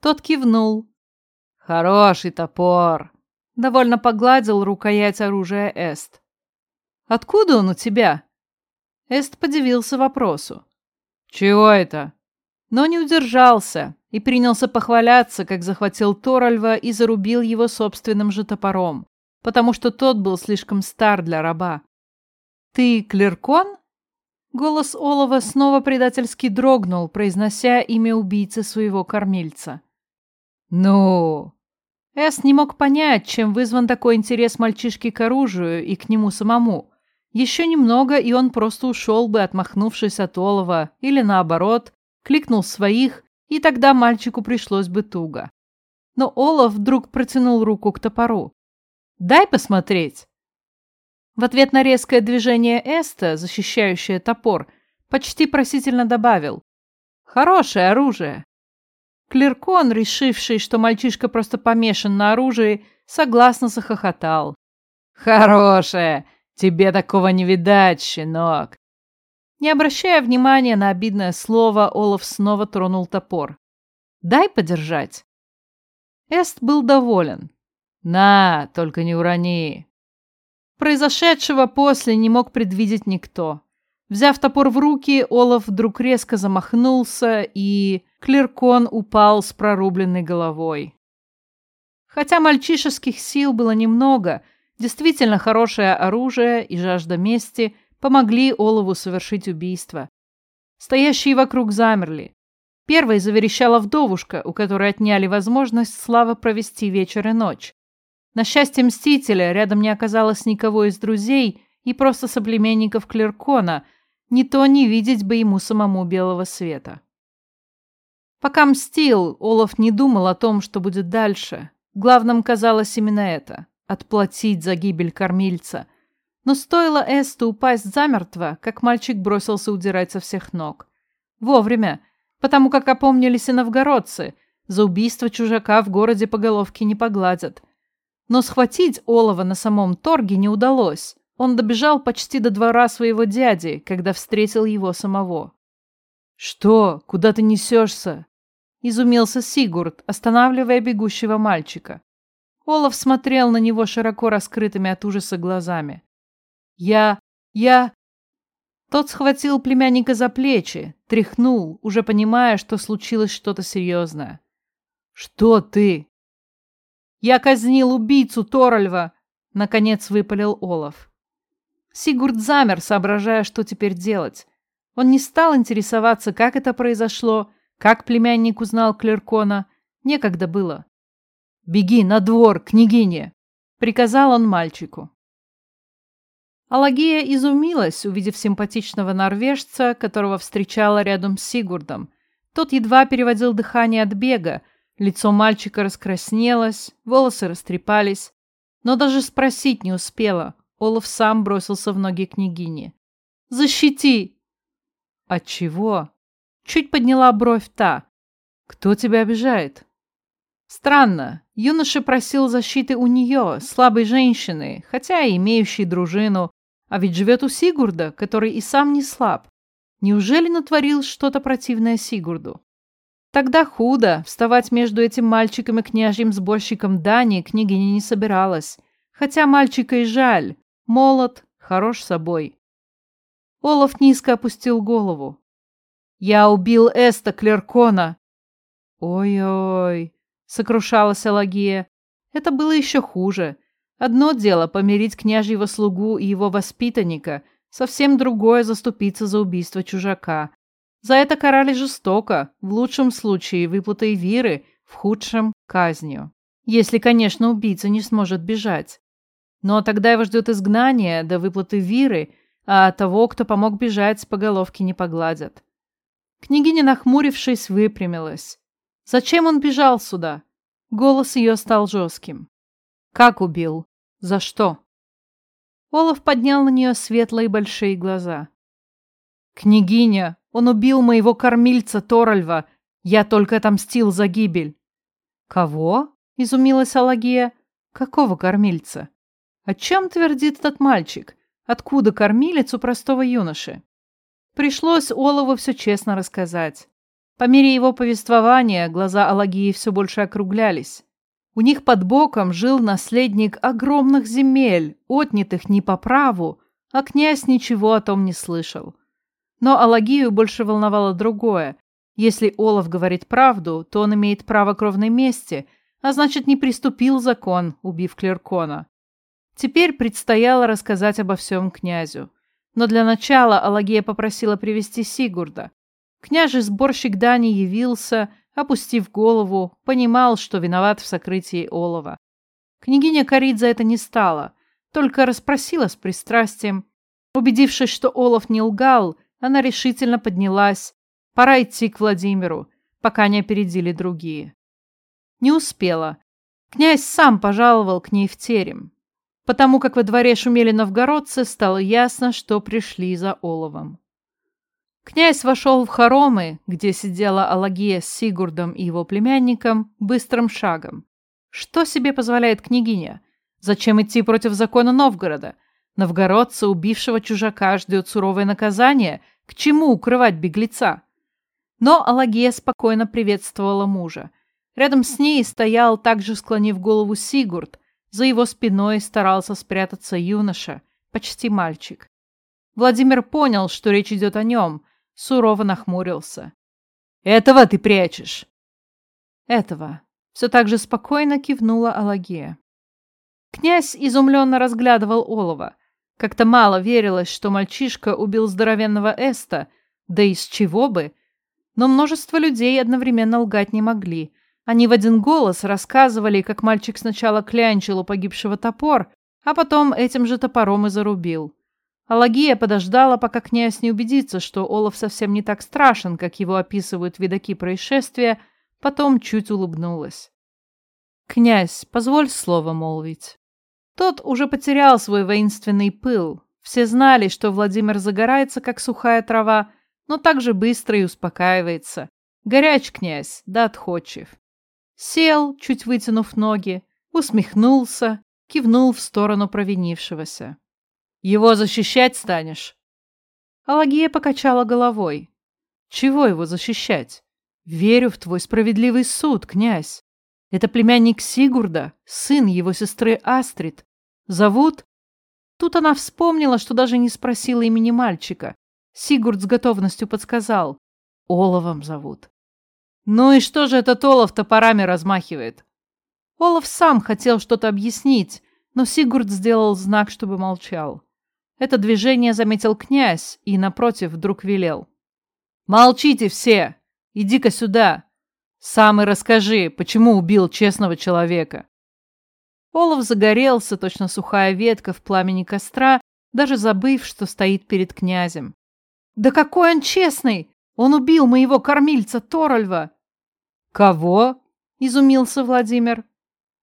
Speaker 1: Тот кивнул. «Хороший топор. Довольно погладил рукоять оружия Эст. «Откуда он у тебя?» Эст подивился вопросу. «Чего это?» Но не удержался и принялся похваляться, как захватил Торальва и зарубил его собственным же топором, потому что тот был слишком стар для раба. «Ты Клеркон?» Голос Олова снова предательски дрогнул, произнося имя убийцы своего кормильца. «Ну, Эс не мог понять, чем вызван такой интерес мальчишки к оружию и к нему самому. Еще немного, и он просто ушел бы, отмахнувшись от олова, или наоборот, кликнул своих, и тогда мальчику пришлось бы туго. Но Олаф вдруг протянул руку к топору. «Дай посмотреть!» В ответ на резкое движение Эста, защищающее топор, почти просительно добавил. «Хорошее оружие!» Клеркон, решивший, что мальчишка просто помешан на оружии, согласно захохотал. «Хорошая! Тебе такого не видать, щенок!» Не обращая внимания на обидное слово, Олаф снова тронул топор. «Дай подержать!» Эст был доволен. «На, только не урони!» Произошедшего после не мог предвидеть никто. Взяв топор в руки, Олаф вдруг резко замахнулся, и Клеркон упал с прорубленной головой. Хотя мальчишеских сил было немного, действительно хорошее оружие и жажда мести помогли Олову совершить убийство. Стоящие вокруг замерли. Первой заверещала вдовушка, у которой отняли возможность славы провести вечер и ночь. На счастье Мстителя рядом не оказалось никого из друзей и просто соплеменников Клеркона – не то не видеть бы ему самому белого света. Пока мстил, Олаф не думал о том, что будет дальше. Главным казалось именно это — отплатить за гибель кормильца. Но стоило Эсту упасть замертво, как мальчик бросился удирать со всех ног. Вовремя, потому как опомнились и новгородцы. За убийство чужака в городе по головке не погладят. Но схватить Олова на самом торге не удалось. Он добежал почти до двора своего дяди, когда встретил его самого. «Что? Куда ты несешься?» — изумился Сигурд, останавливая бегущего мальчика. Олаф смотрел на него широко раскрытыми от ужаса глазами. «Я... я...» Тот схватил племянника за плечи, тряхнул, уже понимая, что случилось что-то серьезное. «Что ты?» «Я казнил убийцу Торальва!» — наконец выпалил Олаф. Сигурд замер, соображая, что теперь делать. Он не стал интересоваться, как это произошло, как племянник узнал Клеркона. Некогда было. «Беги на двор, княгине!» — приказал он мальчику. Алагия изумилась, увидев симпатичного норвежца, которого встречала рядом с Сигурдом. Тот едва переводил дыхание от бега, лицо мальчика раскраснелось, волосы растрепались, но даже спросить не успела. Олаф сам бросился в ноги княгини. «Защити!» «От чего?» Чуть подняла бровь та. «Кто тебя обижает?» Странно. Юноша просил защиты у нее, слабой женщины, хотя и имеющей дружину, а ведь живет у Сигурда, который и сам не слаб. Неужели натворил что-то противное Сигурду? Тогда худо, вставать между этим мальчиком и княжьим сборщиком Дани княгиня не собиралась. Хотя мальчика и жаль, молод, хорош собой. Олаф низко опустил голову. «Я убил Эста Клеркона!» «Ой-ой!» — сокрушалась Алагия. «Это было еще хуже. Одно дело помирить княжьего слугу и его воспитанника, совсем другое заступиться за убийство чужака. За это карали жестоко, в лучшем случае выплатой виры, в худшем – казнью. Если, конечно, убийца не сможет бежать. Но тогда его ждет изгнание до выплаты виры, а того, кто помог бежать, по головке не погладят. Княгиня, нахмурившись, выпрямилась. Зачем он бежал сюда? Голос ее стал жестким. Как убил? За что? Олаф поднял на нее светлые большие глаза. «Княгиня, он убил моего кормильца Торальва. Я только отомстил за гибель». «Кого?» — изумилась Алагия. «Какого кормильца? О чем твердит этот мальчик? Откуда кормилец у простого юноши?» Пришлось Олову все честно рассказать. По мере его повествования глаза Алагии все больше округлялись. У них под боком жил наследник огромных земель, отнятых не по праву, а князь ничего о том не слышал. Но Алагию больше волновало другое. Если Олаф говорит правду, то он имеет право кровной мести, а значит, не приступил закон, убив Клеркона. Теперь предстояло рассказать обо всем князю. Но для начала Алагия попросила привести Сигурда. Княжий сборщик Дани явился, опустив голову, понимал, что виноват в сокрытии олова. Княгиня корить за это не стала, только расспросила с пристрастием. Убедившись, что Олаф не лгал, она решительно поднялась. Пора идти к Владимиру, пока не опередили другие. Не успела. Князь сам пожаловал к ней в терем. Потому как во дворе шумели новгородцы, стало ясно, что пришли за оловом. Князь вошел в хоромы, где сидела Алагия с Сигурдом и его племянником, быстрым шагом. Что себе позволяет княгиня? Зачем идти против закона Новгорода? Новгородца, убившего чужака, ждет суровое наказание, к чему укрывать беглеца? Но Алагия спокойно приветствовала мужа. Рядом с ней стоял, также склонив голову, Сигурд. За его спиной старался спрятаться юноша, почти мальчик. Владимир понял, что речь идет о нем, сурово нахмурился. «Этого ты прячешь?» «Этого», — все так же спокойно кивнула Алагия. Князь изумленно разглядывал Олова. Как-то мало верилось, что мальчишка убил здоровенного Эста, да из чего бы. Но множество людей одновременно лгать не могли. Они в один голос рассказывали, как мальчик сначала клянчил у погибшего топор, а потом этим же топором и зарубил. Алагия подождала, пока князь не убедится, что Олаф совсем не так страшен, как его описывают видаки происшествия, потом чуть улыбнулась. «Князь, позволь слово молвить». Тот уже потерял свой воинственный пыл. Все знали, что Владимир загорается, как сухая трава, но также быстро и успокаивается. Горяч князь, да отходчив. Сел, чуть вытянув ноги, усмехнулся, кивнул в сторону провинившегося. «Его защищать станешь?» Алагия покачала головой. «Чего его защищать? Верю в твой справедливый суд, князь. Это племянник Сигурда, сын его сестры Астрид. Зовут... Тут она вспомнила, что даже не спросила имени мальчика. Сигурд с готовностью подсказал. Оловом зовут. Ну и что же этот Олов топорами размахивает? Олов сам хотел что-то объяснить, но Сигурд сделал знак, чтобы молчал. Это движение заметил князь и, напротив, вдруг велел. «Молчите все! Иди-ка сюда! Сам и расскажи, почему убил честного человека. Олаф загорелся, точно сухая ветка в пламени костра, даже забыв, что стоит перед князем. «Да какой он честный! Он убил моего кормильца Торальва!» «Кого?» — изумился Владимир.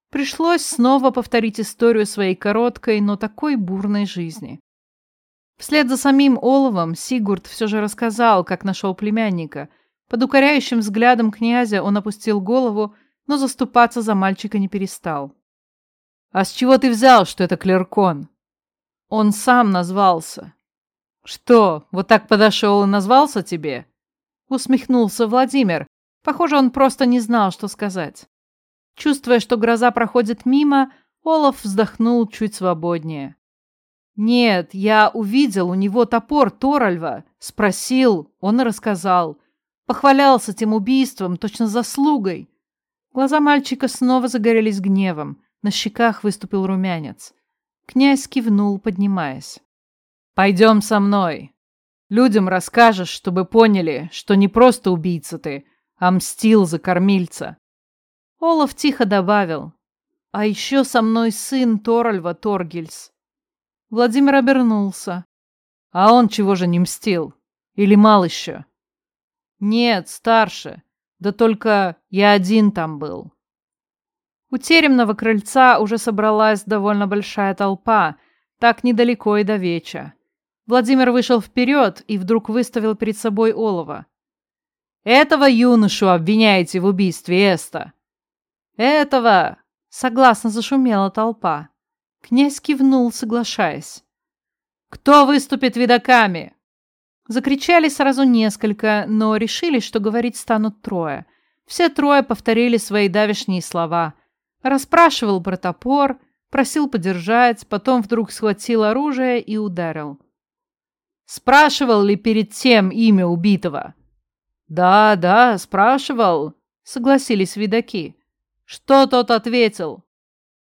Speaker 1: Пришлось снова повторить историю своей короткой, но такой бурной жизни. Вслед за самим Оловом Сигурд все же рассказал, как нашел племянника, под укоряющим взглядом князя он опустил голову, но заступаться за мальчика не перестал. «А с чего ты взял, что это Клеркон?» «Он сам назвался». «Что, вот так подошел и назвался тебе?» Усмехнулся Владимир, Похоже, он просто не знал, что сказать. Чувствуя, что гроза проходит мимо, Олаф вздохнул чуть свободнее. «Нет, я увидел у него топор Торальва, спросил, он и рассказал. Похвалялся тем убийством, точно заслугой». Глаза мальчика снова загорелись гневом, на щеках выступил румянец. Князь кивнул, поднимаясь. «Пойдем со мной. Людям расскажешь, чтобы поняли, что не просто убийца ты, а мстил за кормильца». Олаф тихо добавил. «А еще со мной сын Торальва Торгельс. Владимир обернулся. А он чего же не мстил? Или мал еще? Нет, старше. Да только я один там был. У теремного крыльца уже собралась довольно большая толпа, так недалеко и до веча. Владимир вышел вперед и вдруг выставил перед собой олова. «Этого юношу обвиняете в убийстве Эста?» «Этого!» — согласно зашумела толпа. Князь кивнул, соглашаясь. «Кто выступит видоками?» Закричали сразу несколько, но решили, что говорить станут трое. Все трое повторили свои давешние слова. Расспрашивал про топор, просил подержать, потом вдруг схватил оружие и ударил. «Спрашивал ли перед тем имя убитого?» «Да, да, спрашивал», — согласились видаки. «Что тот ответил?»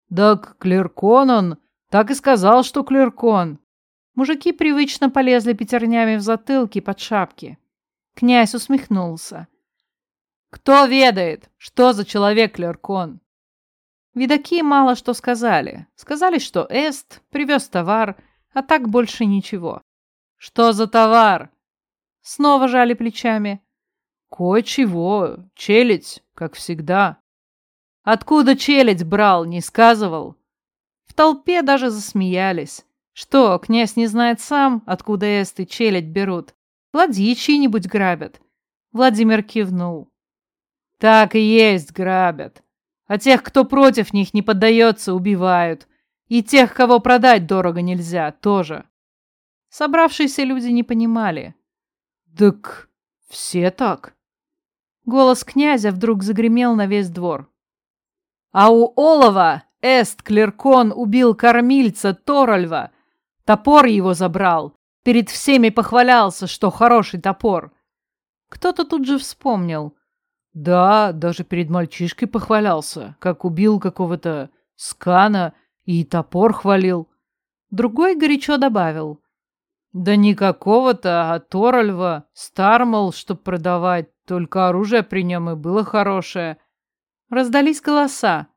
Speaker 1: «Так Клеркон он, так и сказал, что Клеркон». Мужики привычно полезли пятернями в затылки под шапки. Князь усмехнулся. «Кто ведает, что за человек Клеркон?» Видаки мало что сказали. Сказали, что Эст привез товар, а так больше ничего. «Что за товар?» Снова жали плечами. «Кое-чего, челядь, как всегда». Откуда челядь брал, не сказывал? В толпе даже засмеялись. Что, князь не знает сам, откуда эсты челядь берут? Ладьи чьи-нибудь грабят. Владимир кивнул. Так и есть, грабят. А тех, кто против них не поддается, убивают. И тех, кого продать дорого нельзя, тоже. Собравшиеся люди не понимали. Так все так. Голос князя вдруг загремел на весь двор. А у Олова Эст Клеркон убил кормильца Торальва. Топор его забрал. Перед всеми похвалялся, что хороший топор. Кто-то тут же вспомнил. Да, даже перед мальчишкой похвалялся, как убил какого-то скана и топор хвалил. Другой горячо добавил. Да не какого-то, а Торальва, Стармал, чтоб продавать, только оружие при нем и было хорошее. Раздались голоса.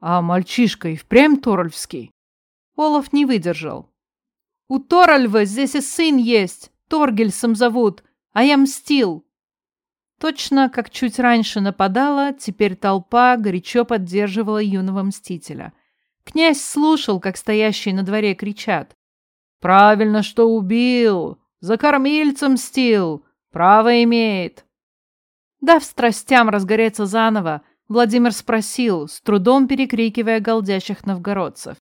Speaker 1: А мальчишка и впрямь Торольфский? Олаф не выдержал. У Торольва здесь и сын есть, Торгельсом зовут, а я мстил. Точно, как чуть раньше нападала, теперь толпа горячо поддерживала юного мстителя. Князь слушал, как стоящие на дворе кричат. «Правильно, что убил! За кормильцем мстил! Право имеет!» Дав страстям разгореться заново, Владимир спросил, с трудом перекрикивая голдящих новгородцев.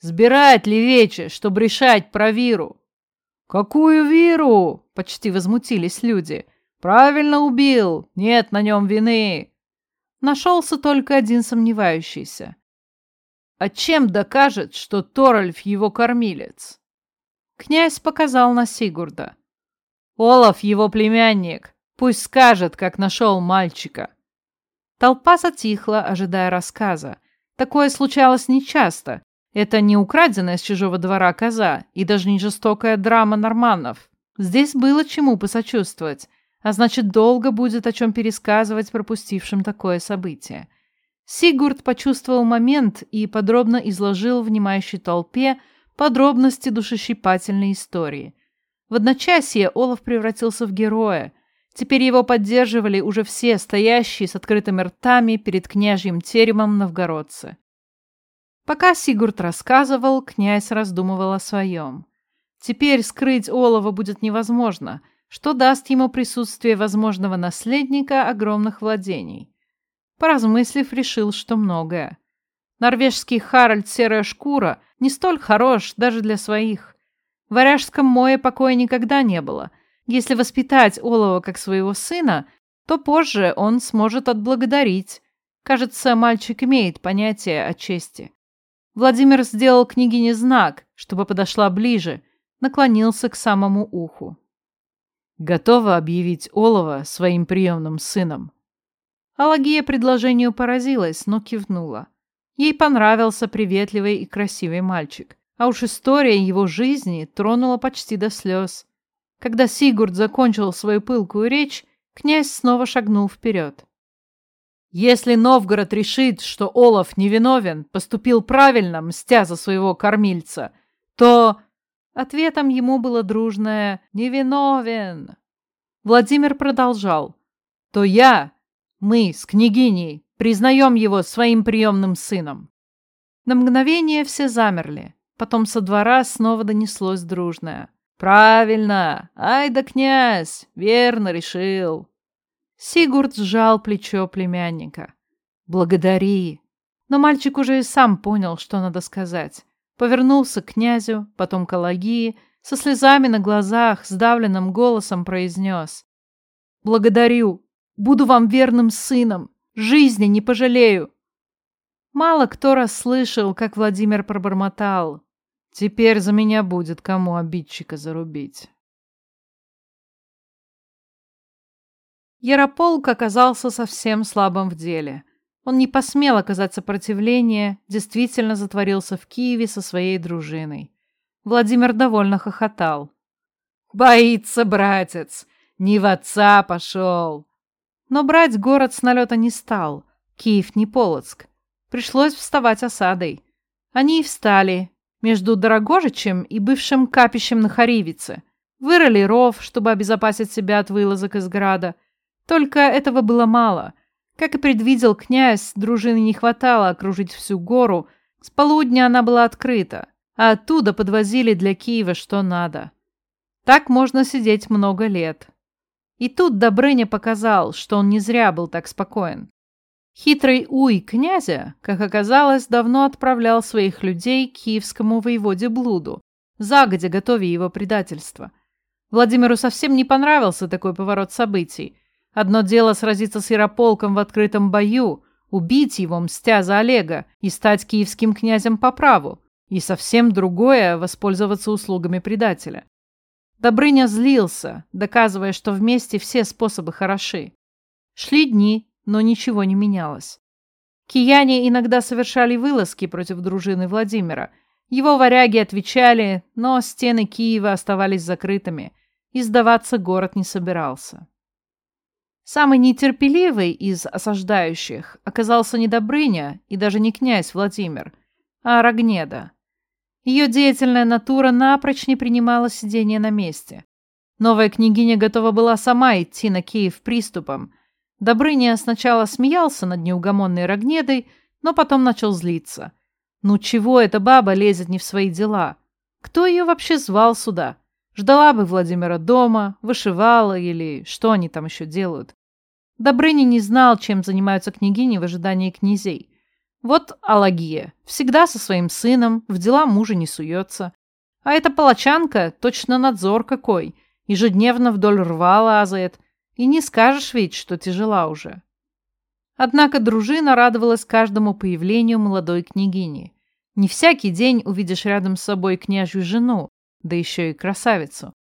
Speaker 1: «Сбирать ли вече, чтобы решать про Виру?» «Какую Виру?» — почти возмутились люди. «Правильно убил, нет на нем вины». Нашелся только один сомневающийся. «А чем докажет, что Торальф его кормилец?» Князь показал на Сигурда. «Олаф его племянник, пусть скажет, как нашел мальчика». Толпа затихла, ожидая рассказа. Такое случалось нечасто. Это не украденная с чужого двора коза и даже не жестокая драма норманнов. Здесь было чему посочувствовать, а значит, долго будет о чем пересказывать пропустившим такое событие. Сигурд почувствовал момент и подробно изложил внимающей толпе подробности душещипательной истории. В одночасье Олаф превратился в героя, Теперь его поддерживали уже все стоящие с открытыми ртами перед княжьим теремом новгородцы. Пока Сигурд рассказывал, князь раздумывал о своем. Теперь скрыть олово будет невозможно, что даст ему присутствие возможного наследника огромных владений. Поразмыслив, решил, что многое. Норвежский Харальд Серая Шкура не столь хорош даже для своих. В Варяжском мое покоя никогда не было — если воспитать Олова как своего сына, то позже он сможет отблагодарить. Кажется, мальчик имеет понятие о чести. Владимир сделал княгине знак, чтобы подошла ближе, наклонился к самому уху. Готова объявить Олова своим приемным сыном. Алагия предложению поразилась, но кивнула. Ей понравился приветливый и красивый мальчик. А уж история его жизни тронула почти до слез. Когда Сигурд закончил свою пылкую речь, князь снова шагнул вперед. Если Новгород решит, что Олаф невиновен, поступил правильно, мстя за своего кормильца, то... Ответом ему было дружное «невиновен». Владимир продолжал. «То я, мы с княгиней, признаем его своим приемным сыном». На мгновение все замерли. Потом со двора снова донеслось дружное. «Правильно! Ай да князь! Верно решил!» Сигурд сжал плечо племянника. «Благодари!» Но мальчик уже и сам понял, что надо сказать. Повернулся к князю, потом к Алагии, со слезами на глазах, сдавленным голосом произнес. «Благодарю! Буду вам верным сыном! Жизни не пожалею!» Мало кто расслышал, как Владимир пробормотал. «Теперь за меня будет кому обидчика зарубить». Ярополк оказался совсем слабым в деле. Он не посмел оказать сопротивление, действительно затворился в Киеве со своей дружиной. Владимир довольно хохотал. «Боится, братец! Не в отца пошел!» Но брать город с налета не стал. Киев не Полоцк. Пришлось вставать осадой. Они и встали между Дорогожичем и бывшим капищем на Харивице. Вырыли ров, чтобы обезопасить себя от вылазок из града – только этого было мало. Как и предвидел князь, дружины не хватало окружить всю гору. С полудня она была открыта, а оттуда подвозили для Киева что надо. Так можно сидеть много лет. И тут Добрыня показал, что он не зря был так спокоен. Хитрый уй князя, как оказалось, давно отправлял своих людей к киевскому воеводе Блуду, загодя готовя его предательство. Владимиру совсем не понравился такой поворот событий. Одно дело сразиться с Ярополком в открытом бою, убить его, мстя за Олега, и стать киевским князем по праву, и совсем другое — воспользоваться услугами предателя. Добрыня злился, доказывая, что вместе все способы хороши. Шли дни, но ничего не менялось. Кияне иногда совершали вылазки против дружины Владимира. Его варяги отвечали, но стены Киева оставались закрытыми, и сдаваться город не собирался. Самый нетерпеливый из осаждающих оказался не Добрыня и даже не князь Владимир, а Рогнеда. Ее деятельная натура напрочь не принимала сидения на месте. Новая княгиня готова была сама идти на Киев приступом. Добрыня сначала смеялся над неугомонной Рогнедой, но потом начал злиться. Ну чего эта баба лезет не в свои дела? Кто ее вообще звал сюда? Ждала бы Владимира дома, вышивала или что они там еще делают. Добрыня не знал, чем занимаются княгини в ожидании князей. Вот Алагия. Всегда со своим сыном, в дела мужа не суется. А эта палачанка точно надзор какой. Ежедневно вдоль рва лазает. И не скажешь ведь, что тяжела уже. Однако дружина радовалась каждому появлению молодой княгини. Не всякий день увидишь рядом с собой княжью жену, да еще и красавицу.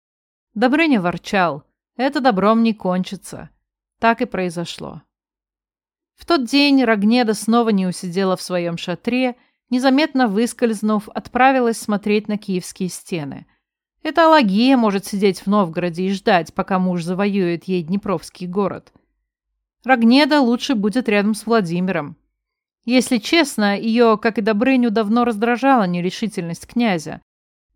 Speaker 1: Добрыня ворчал. Это добром не кончится. Так и произошло. В тот день Рогнеда снова не усидела в своем шатре, незаметно выскользнув, отправилась смотреть на киевские стены. Это Алагия может сидеть в Новгороде и ждать, пока муж завоюет ей Днепровский город. Рогнеда лучше будет рядом с Владимиром. Если честно, ее, как и Добрыню, давно раздражала нерешительность князя.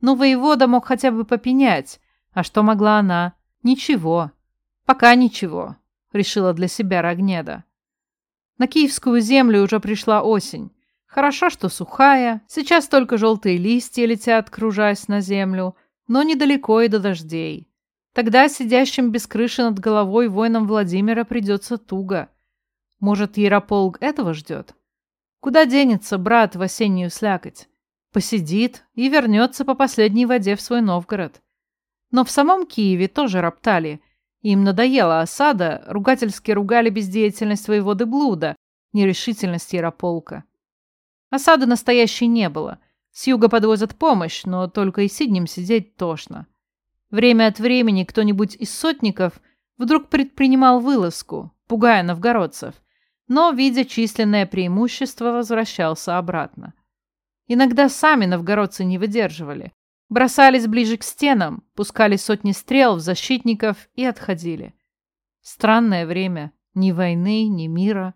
Speaker 1: Но воевода мог хотя бы попенять. А что могла она? Ничего. Пока ничего решила для себя Рогнеда. На киевскую землю уже пришла осень. Хорошо, что сухая, сейчас только желтые листья летят, кружась на землю, но недалеко и до дождей. Тогда сидящим без крыши над головой воинам Владимира придется туго. Может, Ярополк этого ждет? Куда денется брат в осеннюю слякоть? Посидит и вернется по последней воде в свой Новгород. Но в самом Киеве тоже роптали – Им надоела осада, ругательски ругали бездеятельность воеводы Блуда, нерешительность Ярополка. Осады настоящей не было. С юга подвозят помощь, но только и сиднем сидеть тошно. Время от времени кто-нибудь из сотников вдруг предпринимал вылазку, пугая новгородцев, но, видя численное преимущество, возвращался обратно. Иногда сами новгородцы не выдерживали. Бросались ближе к стенам, пускали сотни стрел в защитников и отходили. Странное время. Ни войны, ни мира.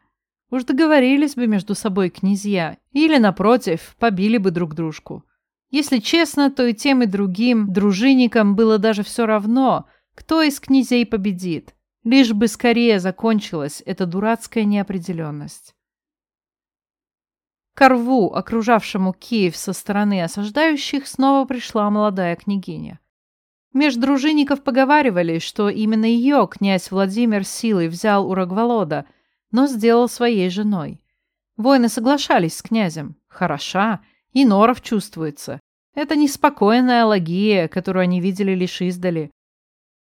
Speaker 1: Уж договорились бы между собой князья. Или, напротив, побили бы друг дружку. Если честно, то и тем, и другим дружинникам было даже все равно, кто из князей победит. Лишь бы скорее закончилась эта дурацкая неопределенность. К рву, окружавшему Киев со стороны осаждающих, снова пришла молодая княгиня. Меж дружинников поговаривали, что именно ее князь Владимир силой взял у Рогволода, но сделал своей женой. Воины соглашались с князем. Хороша, и норов чувствуется. Это неспокойная логия, которую они видели лишь издали.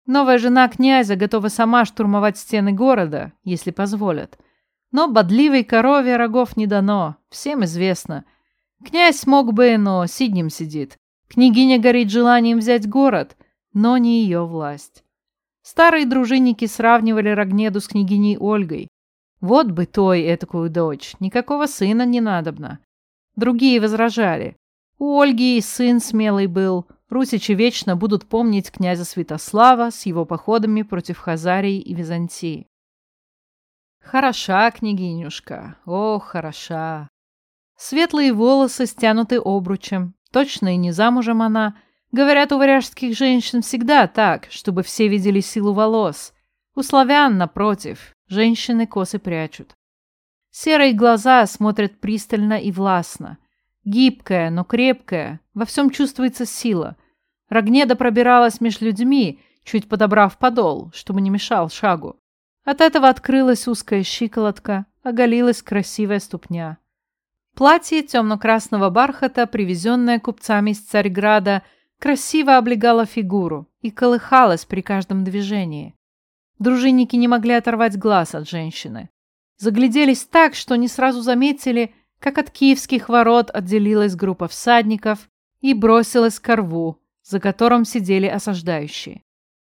Speaker 1: Новая жена князя готова сама штурмовать стены города, если позволят. Но бодливой корове рогов не дано, всем известно. Князь мог бы, но сиднем сидит. Княгиня горит желанием взять город, но не ее власть. Старые дружинники сравнивали Рогнеду с княгиней Ольгой. Вот бы той этакую дочь, никакого сына не надобно. Другие возражали. У Ольги и сын смелый был. Русичи вечно будут помнить князя Святослава с его походами против Хазарии и Византии. Хороша, княгинюшка, о, хороша. Светлые волосы стянуты обручем, точно и не замужем она. Говорят, у варяжских женщин всегда так, чтобы все видели силу волос. У славян, напротив, женщины косы прячут. Серые глаза смотрят пристально и властно. Гибкая, но крепкая, во всем чувствуется сила. Рогнеда пробиралась меж людьми, чуть подобрав подол, чтобы не мешал шагу. От этого открылась узкая щиколотка, оголилась красивая ступня. Платье темно-красного бархата, привезенное купцами из Царьграда, красиво облегало фигуру и колыхалось при каждом движении. Дружинники не могли оторвать глаз от женщины. Загляделись так, что не сразу заметили, как от киевских ворот отделилась группа всадников и бросилась к рву, за которым сидели осаждающие.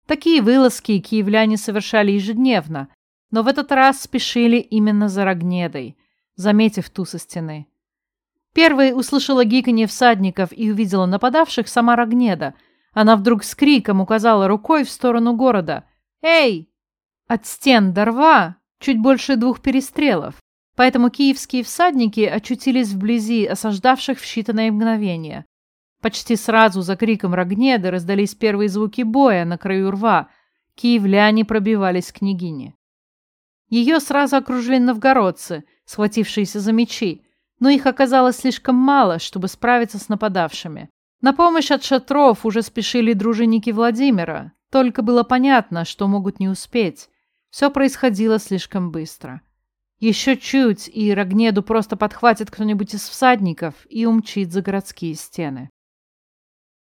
Speaker 1: Такие вылазки киевляне совершали ежедневно, но в этот раз спешили именно за Рогнедой, заметив ту со стены. Первой услышала гиканье всадников и увидела нападавших сама Рогнеда. Она вдруг с криком указала рукой в сторону города. «Эй!» От стен до рва чуть больше двух перестрелов, поэтому киевские всадники очутились вблизи осаждавших в считанные мгновения. Почти сразу за криком Рогнеды раздались первые звуки боя на краю рва. Киевляне пробивались к княгине. Ее сразу окружили новгородцы, схватившиеся за мечи, но их оказалось слишком мало, чтобы справиться с нападавшими. На помощь от шатров уже спешили дружинники Владимира, только было понятно, что могут не успеть. Все происходило слишком быстро. Еще чуть, и Рогнеду просто подхватит кто-нибудь из всадников и умчит за городские стены.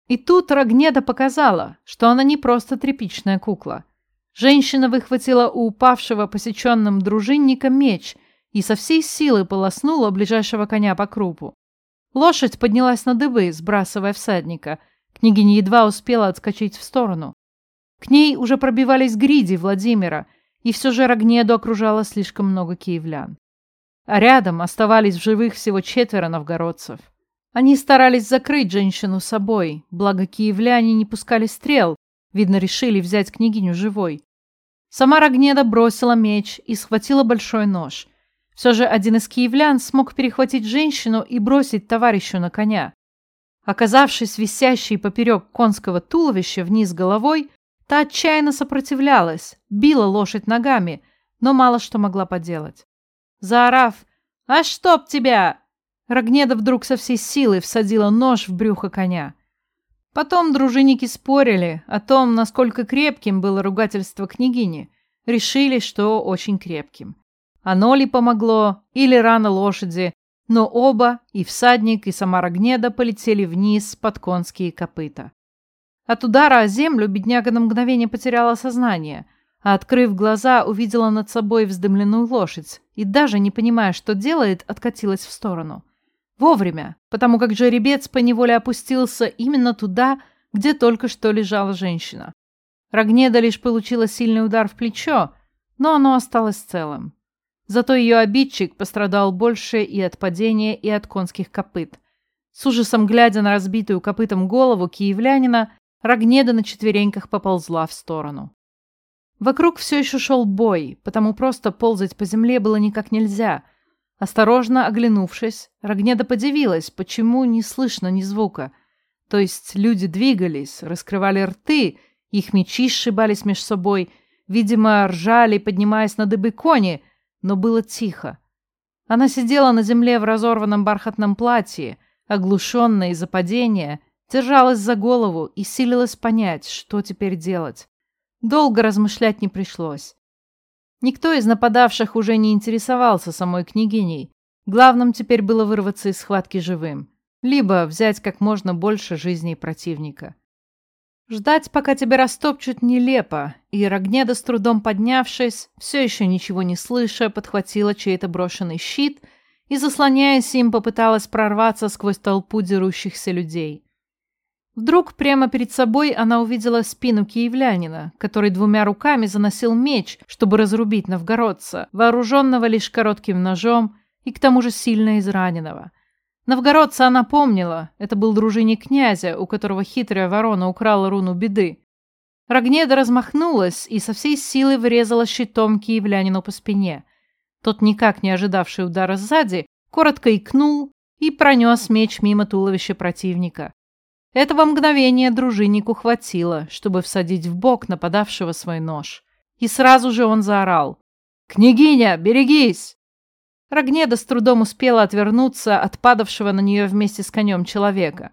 Speaker 1: И тут Рогнеда показала, что она не просто тряпичная кукла. Женщина выхватила у упавшего посеченным дружинника меч и со всей силы полоснула ближайшего коня по крупу. Лошадь поднялась на дыбы, сбрасывая всадника. Княгиня едва успела отскочить в сторону. К ней уже пробивались гриди Владимира, и все же Рогнеду окружало слишком много киевлян. А рядом оставались в живых всего четверо новгородцев. Они старались закрыть женщину собой, благо киевляне не пускали стрел, видно, решили взять княгиню живой. Сама Рогнеда бросила меч и схватила большой нож. Все же один из киевлян смог перехватить женщину и бросить товарищу на коня. Оказавшись висящей поперек конского туловища вниз головой, та отчаянно сопротивлялась, била лошадь ногами, но мало что могла поделать. Заорав «А чтоб тебя!», Рогнеда вдруг со всей силы всадила нож в брюхо коня. Потом дружинники спорили о том, насколько крепким было ругательство княгини. Решили, что очень крепким. Оно ли помогло, или рана лошади, но оба, и всадник, и сама Рогнеда, полетели вниз под конские копыта. От удара о землю бедняга на мгновение потеряла сознание, а, открыв глаза, увидела над собой вздымленную лошадь и, даже не понимая, что делает, откатилась в сторону. Вовремя, потому как жеребец поневоле опустился именно туда, где только что лежала женщина. Рогнеда лишь получила сильный удар в плечо, но оно осталось целым. Зато ее обидчик пострадал больше и от падения, и от конских копыт. С ужасом глядя на разбитую копытом голову киевлянина, Рогнеда на четвереньках поползла в сторону. Вокруг все еще шел бой, потому просто ползать по земле было никак нельзя. Осторожно оглянувшись, Рогнеда подивилась, почему не слышно ни звука. То есть люди двигались, раскрывали рты, их мечи сшибались меж собой, видимо, ржали, поднимаясь на дыбы кони, но было тихо. Она сидела на земле в разорванном бархатном платье, оглушенная из-за падения, держалась за голову и силилась понять, что теперь делать. Долго размышлять не пришлось. Никто из нападавших уже не интересовался самой княгиней. Главным теперь было вырваться из схватки живым, либо взять как можно больше жизней противника. Ждать, пока тебя растопчут, нелепо, и Рогнеда, с трудом поднявшись, все еще ничего не слыша, подхватила чей-то брошенный щит и, заслоняясь им, попыталась прорваться сквозь толпу дерущихся людей. Вдруг прямо перед собой она увидела спину киевлянина, который двумя руками заносил меч, чтобы разрубить новгородца, вооруженного лишь коротким ножом и к тому же сильно израненного. Новгородца она помнила, это был дружинник князя, у которого хитрая ворона украла руну беды. Рогнеда размахнулась и со всей силы врезала щитом киевлянину по спине. Тот, никак не ожидавший удара сзади, коротко икнул и пронес меч мимо туловища противника. Этого мгновения дружиннику хватило, чтобы всадить в бок нападавшего свой нож. И сразу же он заорал. «Княгиня, берегись!» Рогнеда с трудом успела отвернуться от падавшего на нее вместе с конем человека.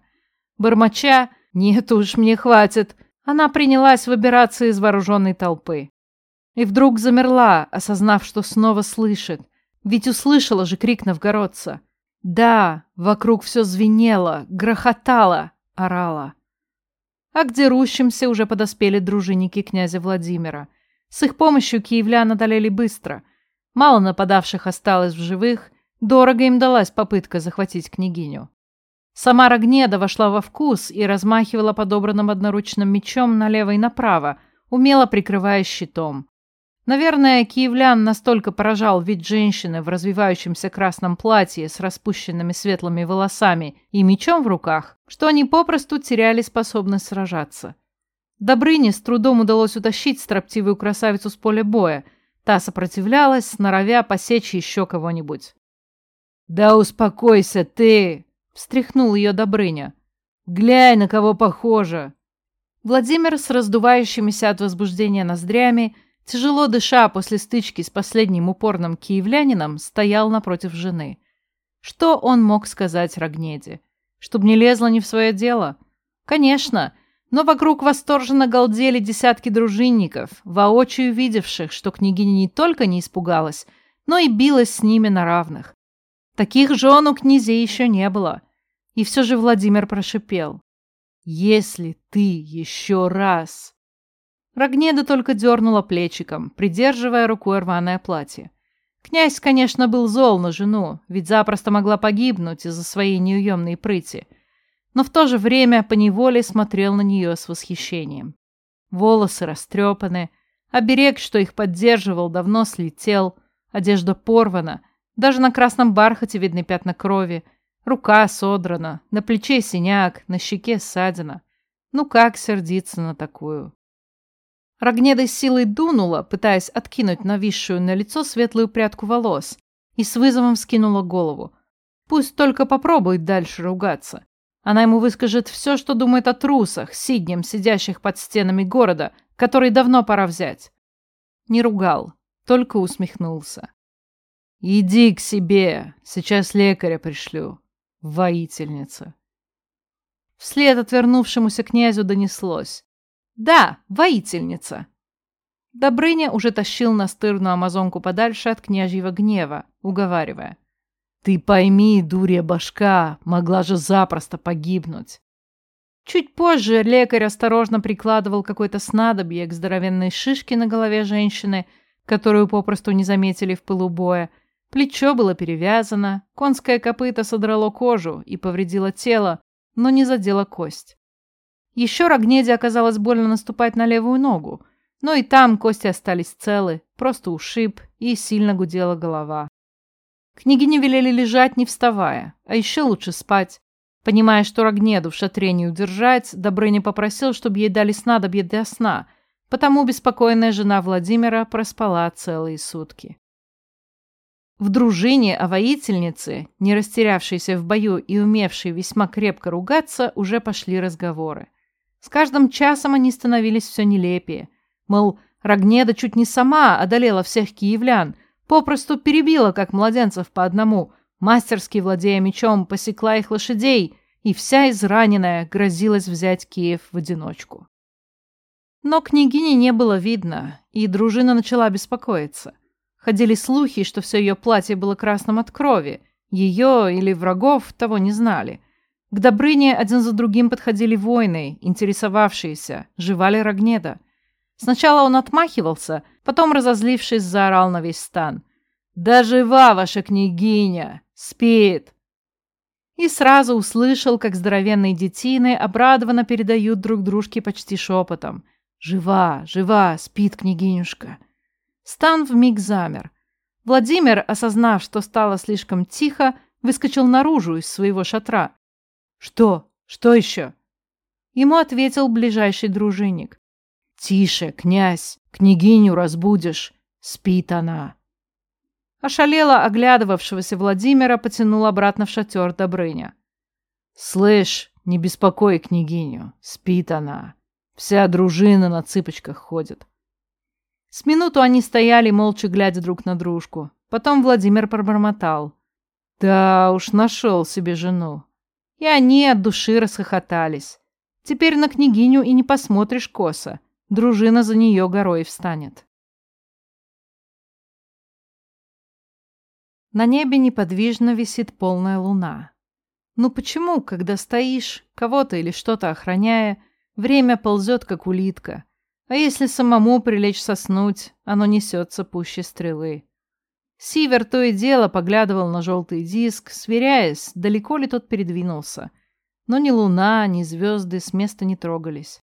Speaker 1: Бормоча «Нет уж, мне хватит!» Она принялась выбираться из вооруженной толпы. И вдруг замерла, осознав, что снова слышит. Ведь услышала же крик новгородца. Да, вокруг все звенело, грохотало, орала. А к дерущимся уже подоспели дружинники князя Владимира. С их помощью киевлян одолели быстро. Мало нападавших осталось в живых, дорого им далась попытка захватить княгиню. Сама Рогнеда вошла во вкус и размахивала подобранным одноручным мечом налево и направо, умело прикрывая щитом. Наверное, киевлян настолько поражал вид женщины в развивающемся красном платье с распущенными светлыми волосами и мечом в руках, что они попросту теряли способность сражаться. Добрыне с трудом удалось утащить строптивую красавицу с поля боя. Та сопротивлялась, норовя посечь еще кого-нибудь. «Да успокойся ты!» — встряхнул ее Добрыня. «Глянь, на кого похоже!» Владимир с раздувающимися от возбуждения ноздрями — Тяжело дыша после стычки с последним упорным киевлянином, стоял напротив жены. Что он мог сказать Рогнеде? Чтоб не лезла не в свое дело? Конечно, но вокруг восторженно галдели десятки дружинников, воочию видевших, что княгиня не только не испугалась, но и билась с ними на равных. Таких жен у князей еще не было. И все же Владимир прошипел. «Если ты еще раз...» Рогнеда только дернула плечиком, придерживая рукой рваное платье. Князь, конечно, был зол на жену, ведь запросто могла погибнуть из-за своей неуемной прыти, но в то же время поневоле смотрел на нее с восхищением. Волосы растрепаны, оберег, что их поддерживал, давно слетел, одежда порвана, даже на красном бархате видны пятна крови, рука содрана, на плече синяк, на щеке ссадина. Ну как сердиться на такую? Рогнеда силой дунула, пытаясь откинуть нависшую на лицо светлую прядку волос, и с вызовом скинула голову. Пусть только попробует дальше ругаться. Она ему выскажет все, что думает о трусах, сиднем, сидящих под стенами города, который давно пора взять. Не ругал, только усмехнулся. «Иди к себе, сейчас лекаря пришлю, воительница». Вслед отвернувшемуся князю донеслось. Да, воительница. Добрыня уже тащил настырную амазонку подальше от княжьего гнева, уговаривая. Ты пойми, дурья башка, могла же запросто погибнуть. Чуть позже лекарь осторожно прикладывал какое-то снадобье к здоровенной шишке на голове женщины, которую попросту не заметили в пылу боя. Плечо было перевязано, конское копыто содрало кожу и повредило тело, но не задело кость. Еще Рогнеде оказалось больно наступать на левую ногу, но и там кости остались целы, просто ушиб и сильно гудела голова. Княгине велели лежать, не вставая, а еще лучше спать. Понимая, что Рогнеду в шатре не удержать, Добрыня попросил, чтобы ей дали снадобье для сна, потому беспокойная жена Владимира проспала целые сутки. В дружине о воительнице, не растерявшейся в бою и умевшей весьма крепко ругаться, уже пошли разговоры. С каждым часом они становились все нелепее. Мол, Рогнеда чуть не сама одолела всех киевлян, попросту перебила, как младенцев по одному, мастерски владея мечом, посекла их лошадей, и вся израненная грозилась взять Киев в одиночку. Но княгини не было видно, и дружина начала беспокоиться. Ходили слухи, что все ее платье было красным от крови, ее или врагов того не знали – к Добрыне один за другим подходили воины, интересовавшиеся, жива ли Рогнеда. Сначала он отмахивался, потом, разозлившись, заорал на весь стан. «Да жива ваша княгиня! Спит!» И сразу услышал, как здоровенные детины обрадованно передают друг дружке почти шепотом. «Жива, жива, спит княгинюшка!» Стан вмиг замер. Владимир, осознав, что стало слишком тихо, выскочил наружу из своего шатра. «Что? Что еще?» Ему ответил ближайший дружинник. «Тише, князь, княгиню разбудишь. Спит она». Ошалело оглядывавшегося Владимира потянул обратно в шатер Добрыня. «Слышь, не беспокой княгиню, спит она. Вся дружина на цыпочках ходит». С минуту они стояли, молча глядя друг на дружку. Потом Владимир пробормотал. «Да уж, нашел себе жену и они от души расхохотались. Теперь на княгиню и не посмотришь косо. Дружина за нее горой встанет. На небе неподвижно висит полная луна. Ну почему, когда стоишь, кого-то или что-то охраняя, время ползет, как улитка, а если самому прилечь соснуть, оно несется пуще стрелы? Сивер то и дело поглядывал на желтый диск, сверяясь, далеко ли тот передвинулся. Но ни луна, ни звезды с места не трогались.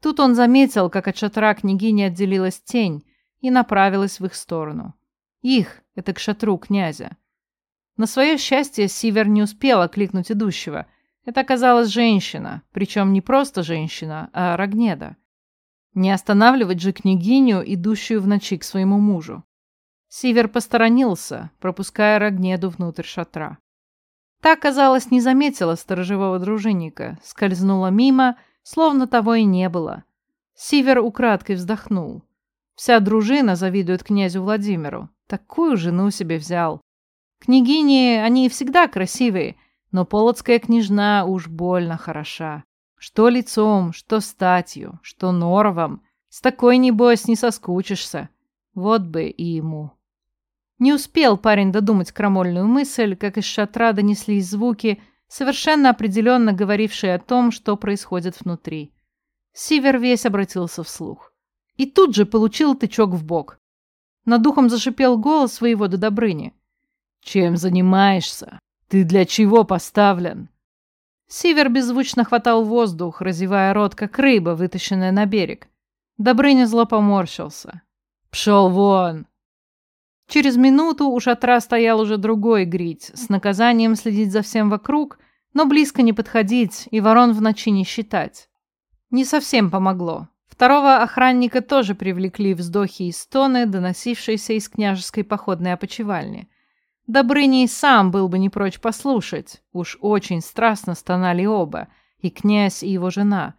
Speaker 1: Тут он заметил, как от шатра княгини отделилась тень и направилась в их сторону. Их, это к шатру князя. На свое счастье Сивер не успел окликнуть идущего. Это оказалась женщина, причем не просто женщина, а Рогнеда. Не останавливать же княгиню, идущую в ночи к своему мужу. Сивер посторонился, пропуская Рогнеду внутрь шатра. Та, казалось, не заметила сторожевого дружинника, скользнула мимо, словно того и не было. Сивер украдкой вздохнул. Вся дружина завидует князю Владимиру. Такую жену себе взял. Княгини, они всегда красивые, но полоцкая княжна уж больно хороша. Что лицом, что статью, что норовом. С такой, небось, не соскучишься. Вот бы и ему. Не успел парень додумать крамольную мысль, как из шатра донеслись звуки, совершенно определенно говорившие о том, что происходит внутри. Сивер весь обратился вслух. И тут же получил тычок в бок. Над духом зашипел голос воевода Добрыни. «Чем занимаешься? Ты для чего поставлен?» Сивер беззвучно хватал воздух, разевая рот, как рыба, вытащенная на берег. Добрыня зло поморщился. «Пшел вон! Через минуту у шатра стоял уже другой грить, с наказанием следить за всем вокруг, но близко не подходить и ворон в ночи не считать. Не совсем помогло. Второго охранника тоже привлекли вздохи и стоны, доносившиеся из княжеской походной опочивальни. Добрыний сам был бы не прочь послушать, уж очень страстно стонали оба, и князь, и его жена,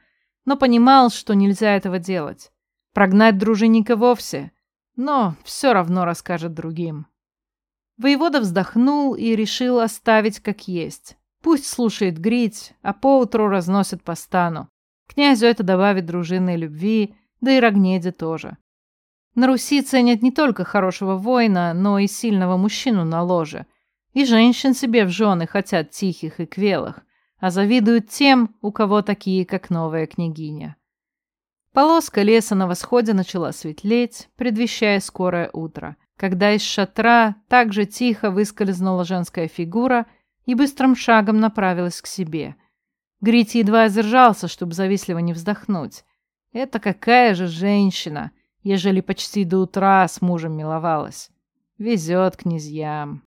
Speaker 1: но понимал, что нельзя этого делать. Прогнать дружинника вовсе — но все равно расскажет другим. Воевода вздохнул и решил оставить как есть. Пусть слушает грить, а поутру разносит по стану. Князю это добавит дружинной любви, да и Рогнеде тоже. На Руси ценят не только хорошего воина, но и сильного мужчину на ложе. И женщин себе в жены хотят тихих и квелых, а завидуют тем, у кого такие, как новая княгиня. Полоска леса на восходе начала светлеть, предвещая скорое утро, когда из шатра также тихо выскользнула женская фигура и быстрым шагом направилась к себе. Грити едва сдержался, чтобы завистливо не вздохнуть. Это какая же женщина, ежели почти до утра с мужем миловалась. Везет князьям.